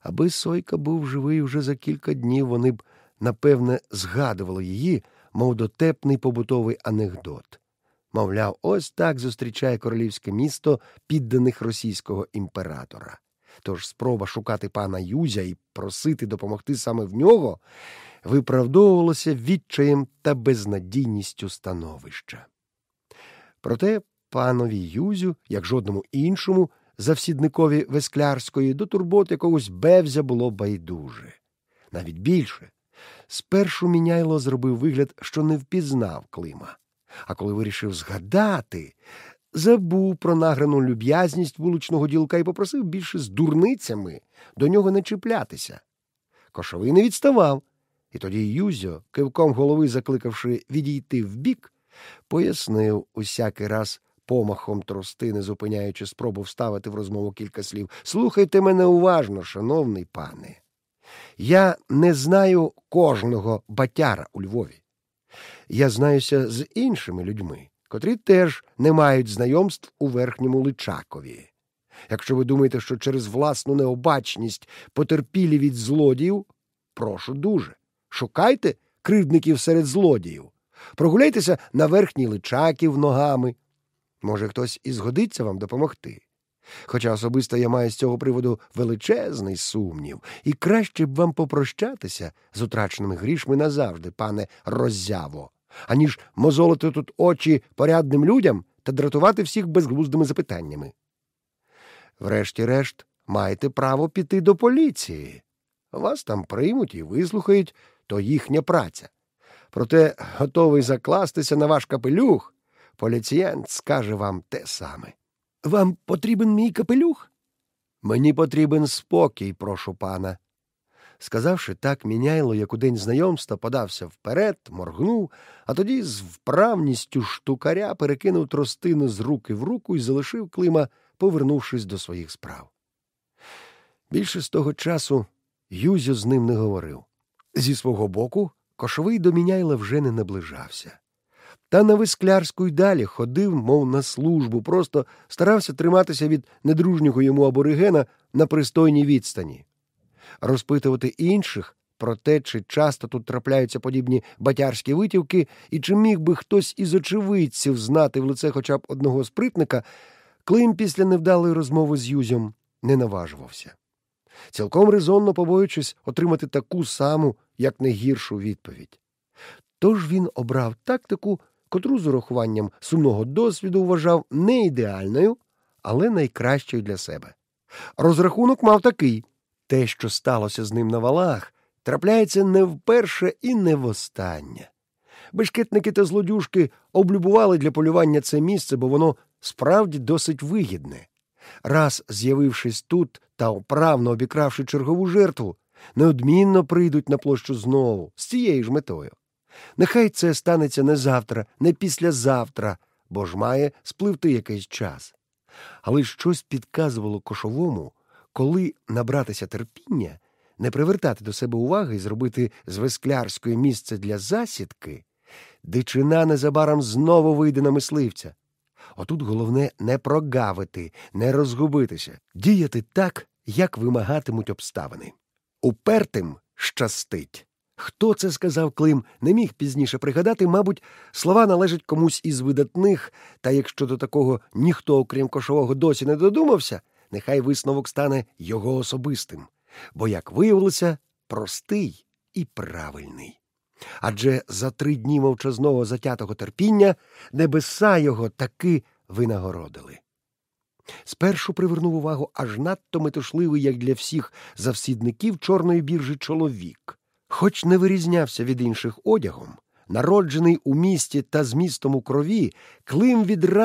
Аби Сойка був живий уже за кілька днів, вони б, напевне, згадували її, мов дотепний побутовий анекдот. Мовляв, ось так зустрічає королівське місто підданих російського імператора. Тож спроба шукати пана Юзя і просити допомогти саме в нього виправдовувалося відчаєм та безнадійністю становища. Проте панові Юзю, як жодному іншому, завсідникові Весклярської, до турбот якогось бевзя було байдуже. Навіть більше. Спершу міняйло зробив вигляд, що не впізнав Клима. А коли вирішив згадати, забув про награну люб'язність вуличного ділка і попросив більше з дурницями до нього не чіплятися. Кошовий не відставав, і тоді Юзьо, кивком голови закликавши відійти вбік, пояснив усякий раз помахом трости, не зупиняючи спробу вставити в розмову кілька слів. Слухайте мене уважно, шановний пане. Я не знаю кожного батяра у Львові. Я знаюся з іншими людьми, котрі теж не мають знайомств у верхньому Личакові. Якщо ви думаєте, що через власну необачність потерпілі від злодіїв, прошу дуже. Шукайте кривдників серед злодіїв, прогуляйтеся на верхній Личаків ногами. Може, хтось і згодиться вам допомогти. Хоча особисто я маю з цього приводу величезний сумнів, і краще б вам попрощатися з утраченими грішми назавжди, пане роззяво, аніж мозолити тут очі порядним людям та дратувати всіх безглуздими запитаннями. Врешті-решт, маєте право піти до поліції. Вас там приймуть і вислухають, то їхня праця. Проте готовий закластися на ваш капелюх, поліціянт скаже вам те саме. Вам потрібен мій капелюх? Мені потрібен спокій, прошу пана. Сказавши так, міняйло, як у день знайомства, подався вперед, моргнув, а тоді з вправністю штукаря перекинув тростину з руки в руку і залишив Клима, повернувшись до своїх справ. Більше з того часу Юзю з ним не говорив. Зі свого боку, кошовий до міняйла вже не наближався. Та на висклярську й далі ходив, мов на службу, просто старався триматися від недружнього йому аборигена на пристойній відстані. Розпитувати інших про те, чи часто тут трапляються подібні батярські витівки, і чи міг би хтось із очевидців знати в лице хоча б одного спритника, Клим після невдалої розмови з Юзем не наважувався. Цілком резонно побоюючись отримати таку саму, як не гіршу відповідь. Тож він обрав тактику, котру з урахуванням сумного досвіду вважав не ідеальною, але найкращою для себе. Розрахунок мав такий те, що сталося з ним на валах, трапляється не вперше і не востаннє. Бешкетники та злодюжки облюбували для полювання це місце, бо воно справді досить вигідне. Раз з'явившись тут та оправно обікравши чергову жертву, неодмінно прийдуть на площу знову з цією ж метою. Нехай це станеться не завтра, не післязавтра, бо ж має спливти якийсь час. Але щось підказувало кошовому, коли набратися терпіння, не привертати до себе уваги і зробити з весклярської місце для засідки, дичина незабаром знову вийде на мисливця. Отут головне не прогавити, не розгубитися, діяти так, як вимагатимуть обставини. Упертим щастить. Хто це сказав Клим, не міг пізніше пригадати, мабуть, слова належать комусь із видатних, та якщо до такого ніхто, окрім кошового, досі не додумався, нехай висновок стане його особистим, бо, як виявилося, простий і правильний. Адже за три дні мовчазного затятого терпіння небеса його таки винагородили. Спершу привернув увагу аж надто метушливий, як для всіх завсідників чорної біржі чоловік. Хоч не вирізнявся від інших одягом, народжений у місті та змістом у крові, Клим відразу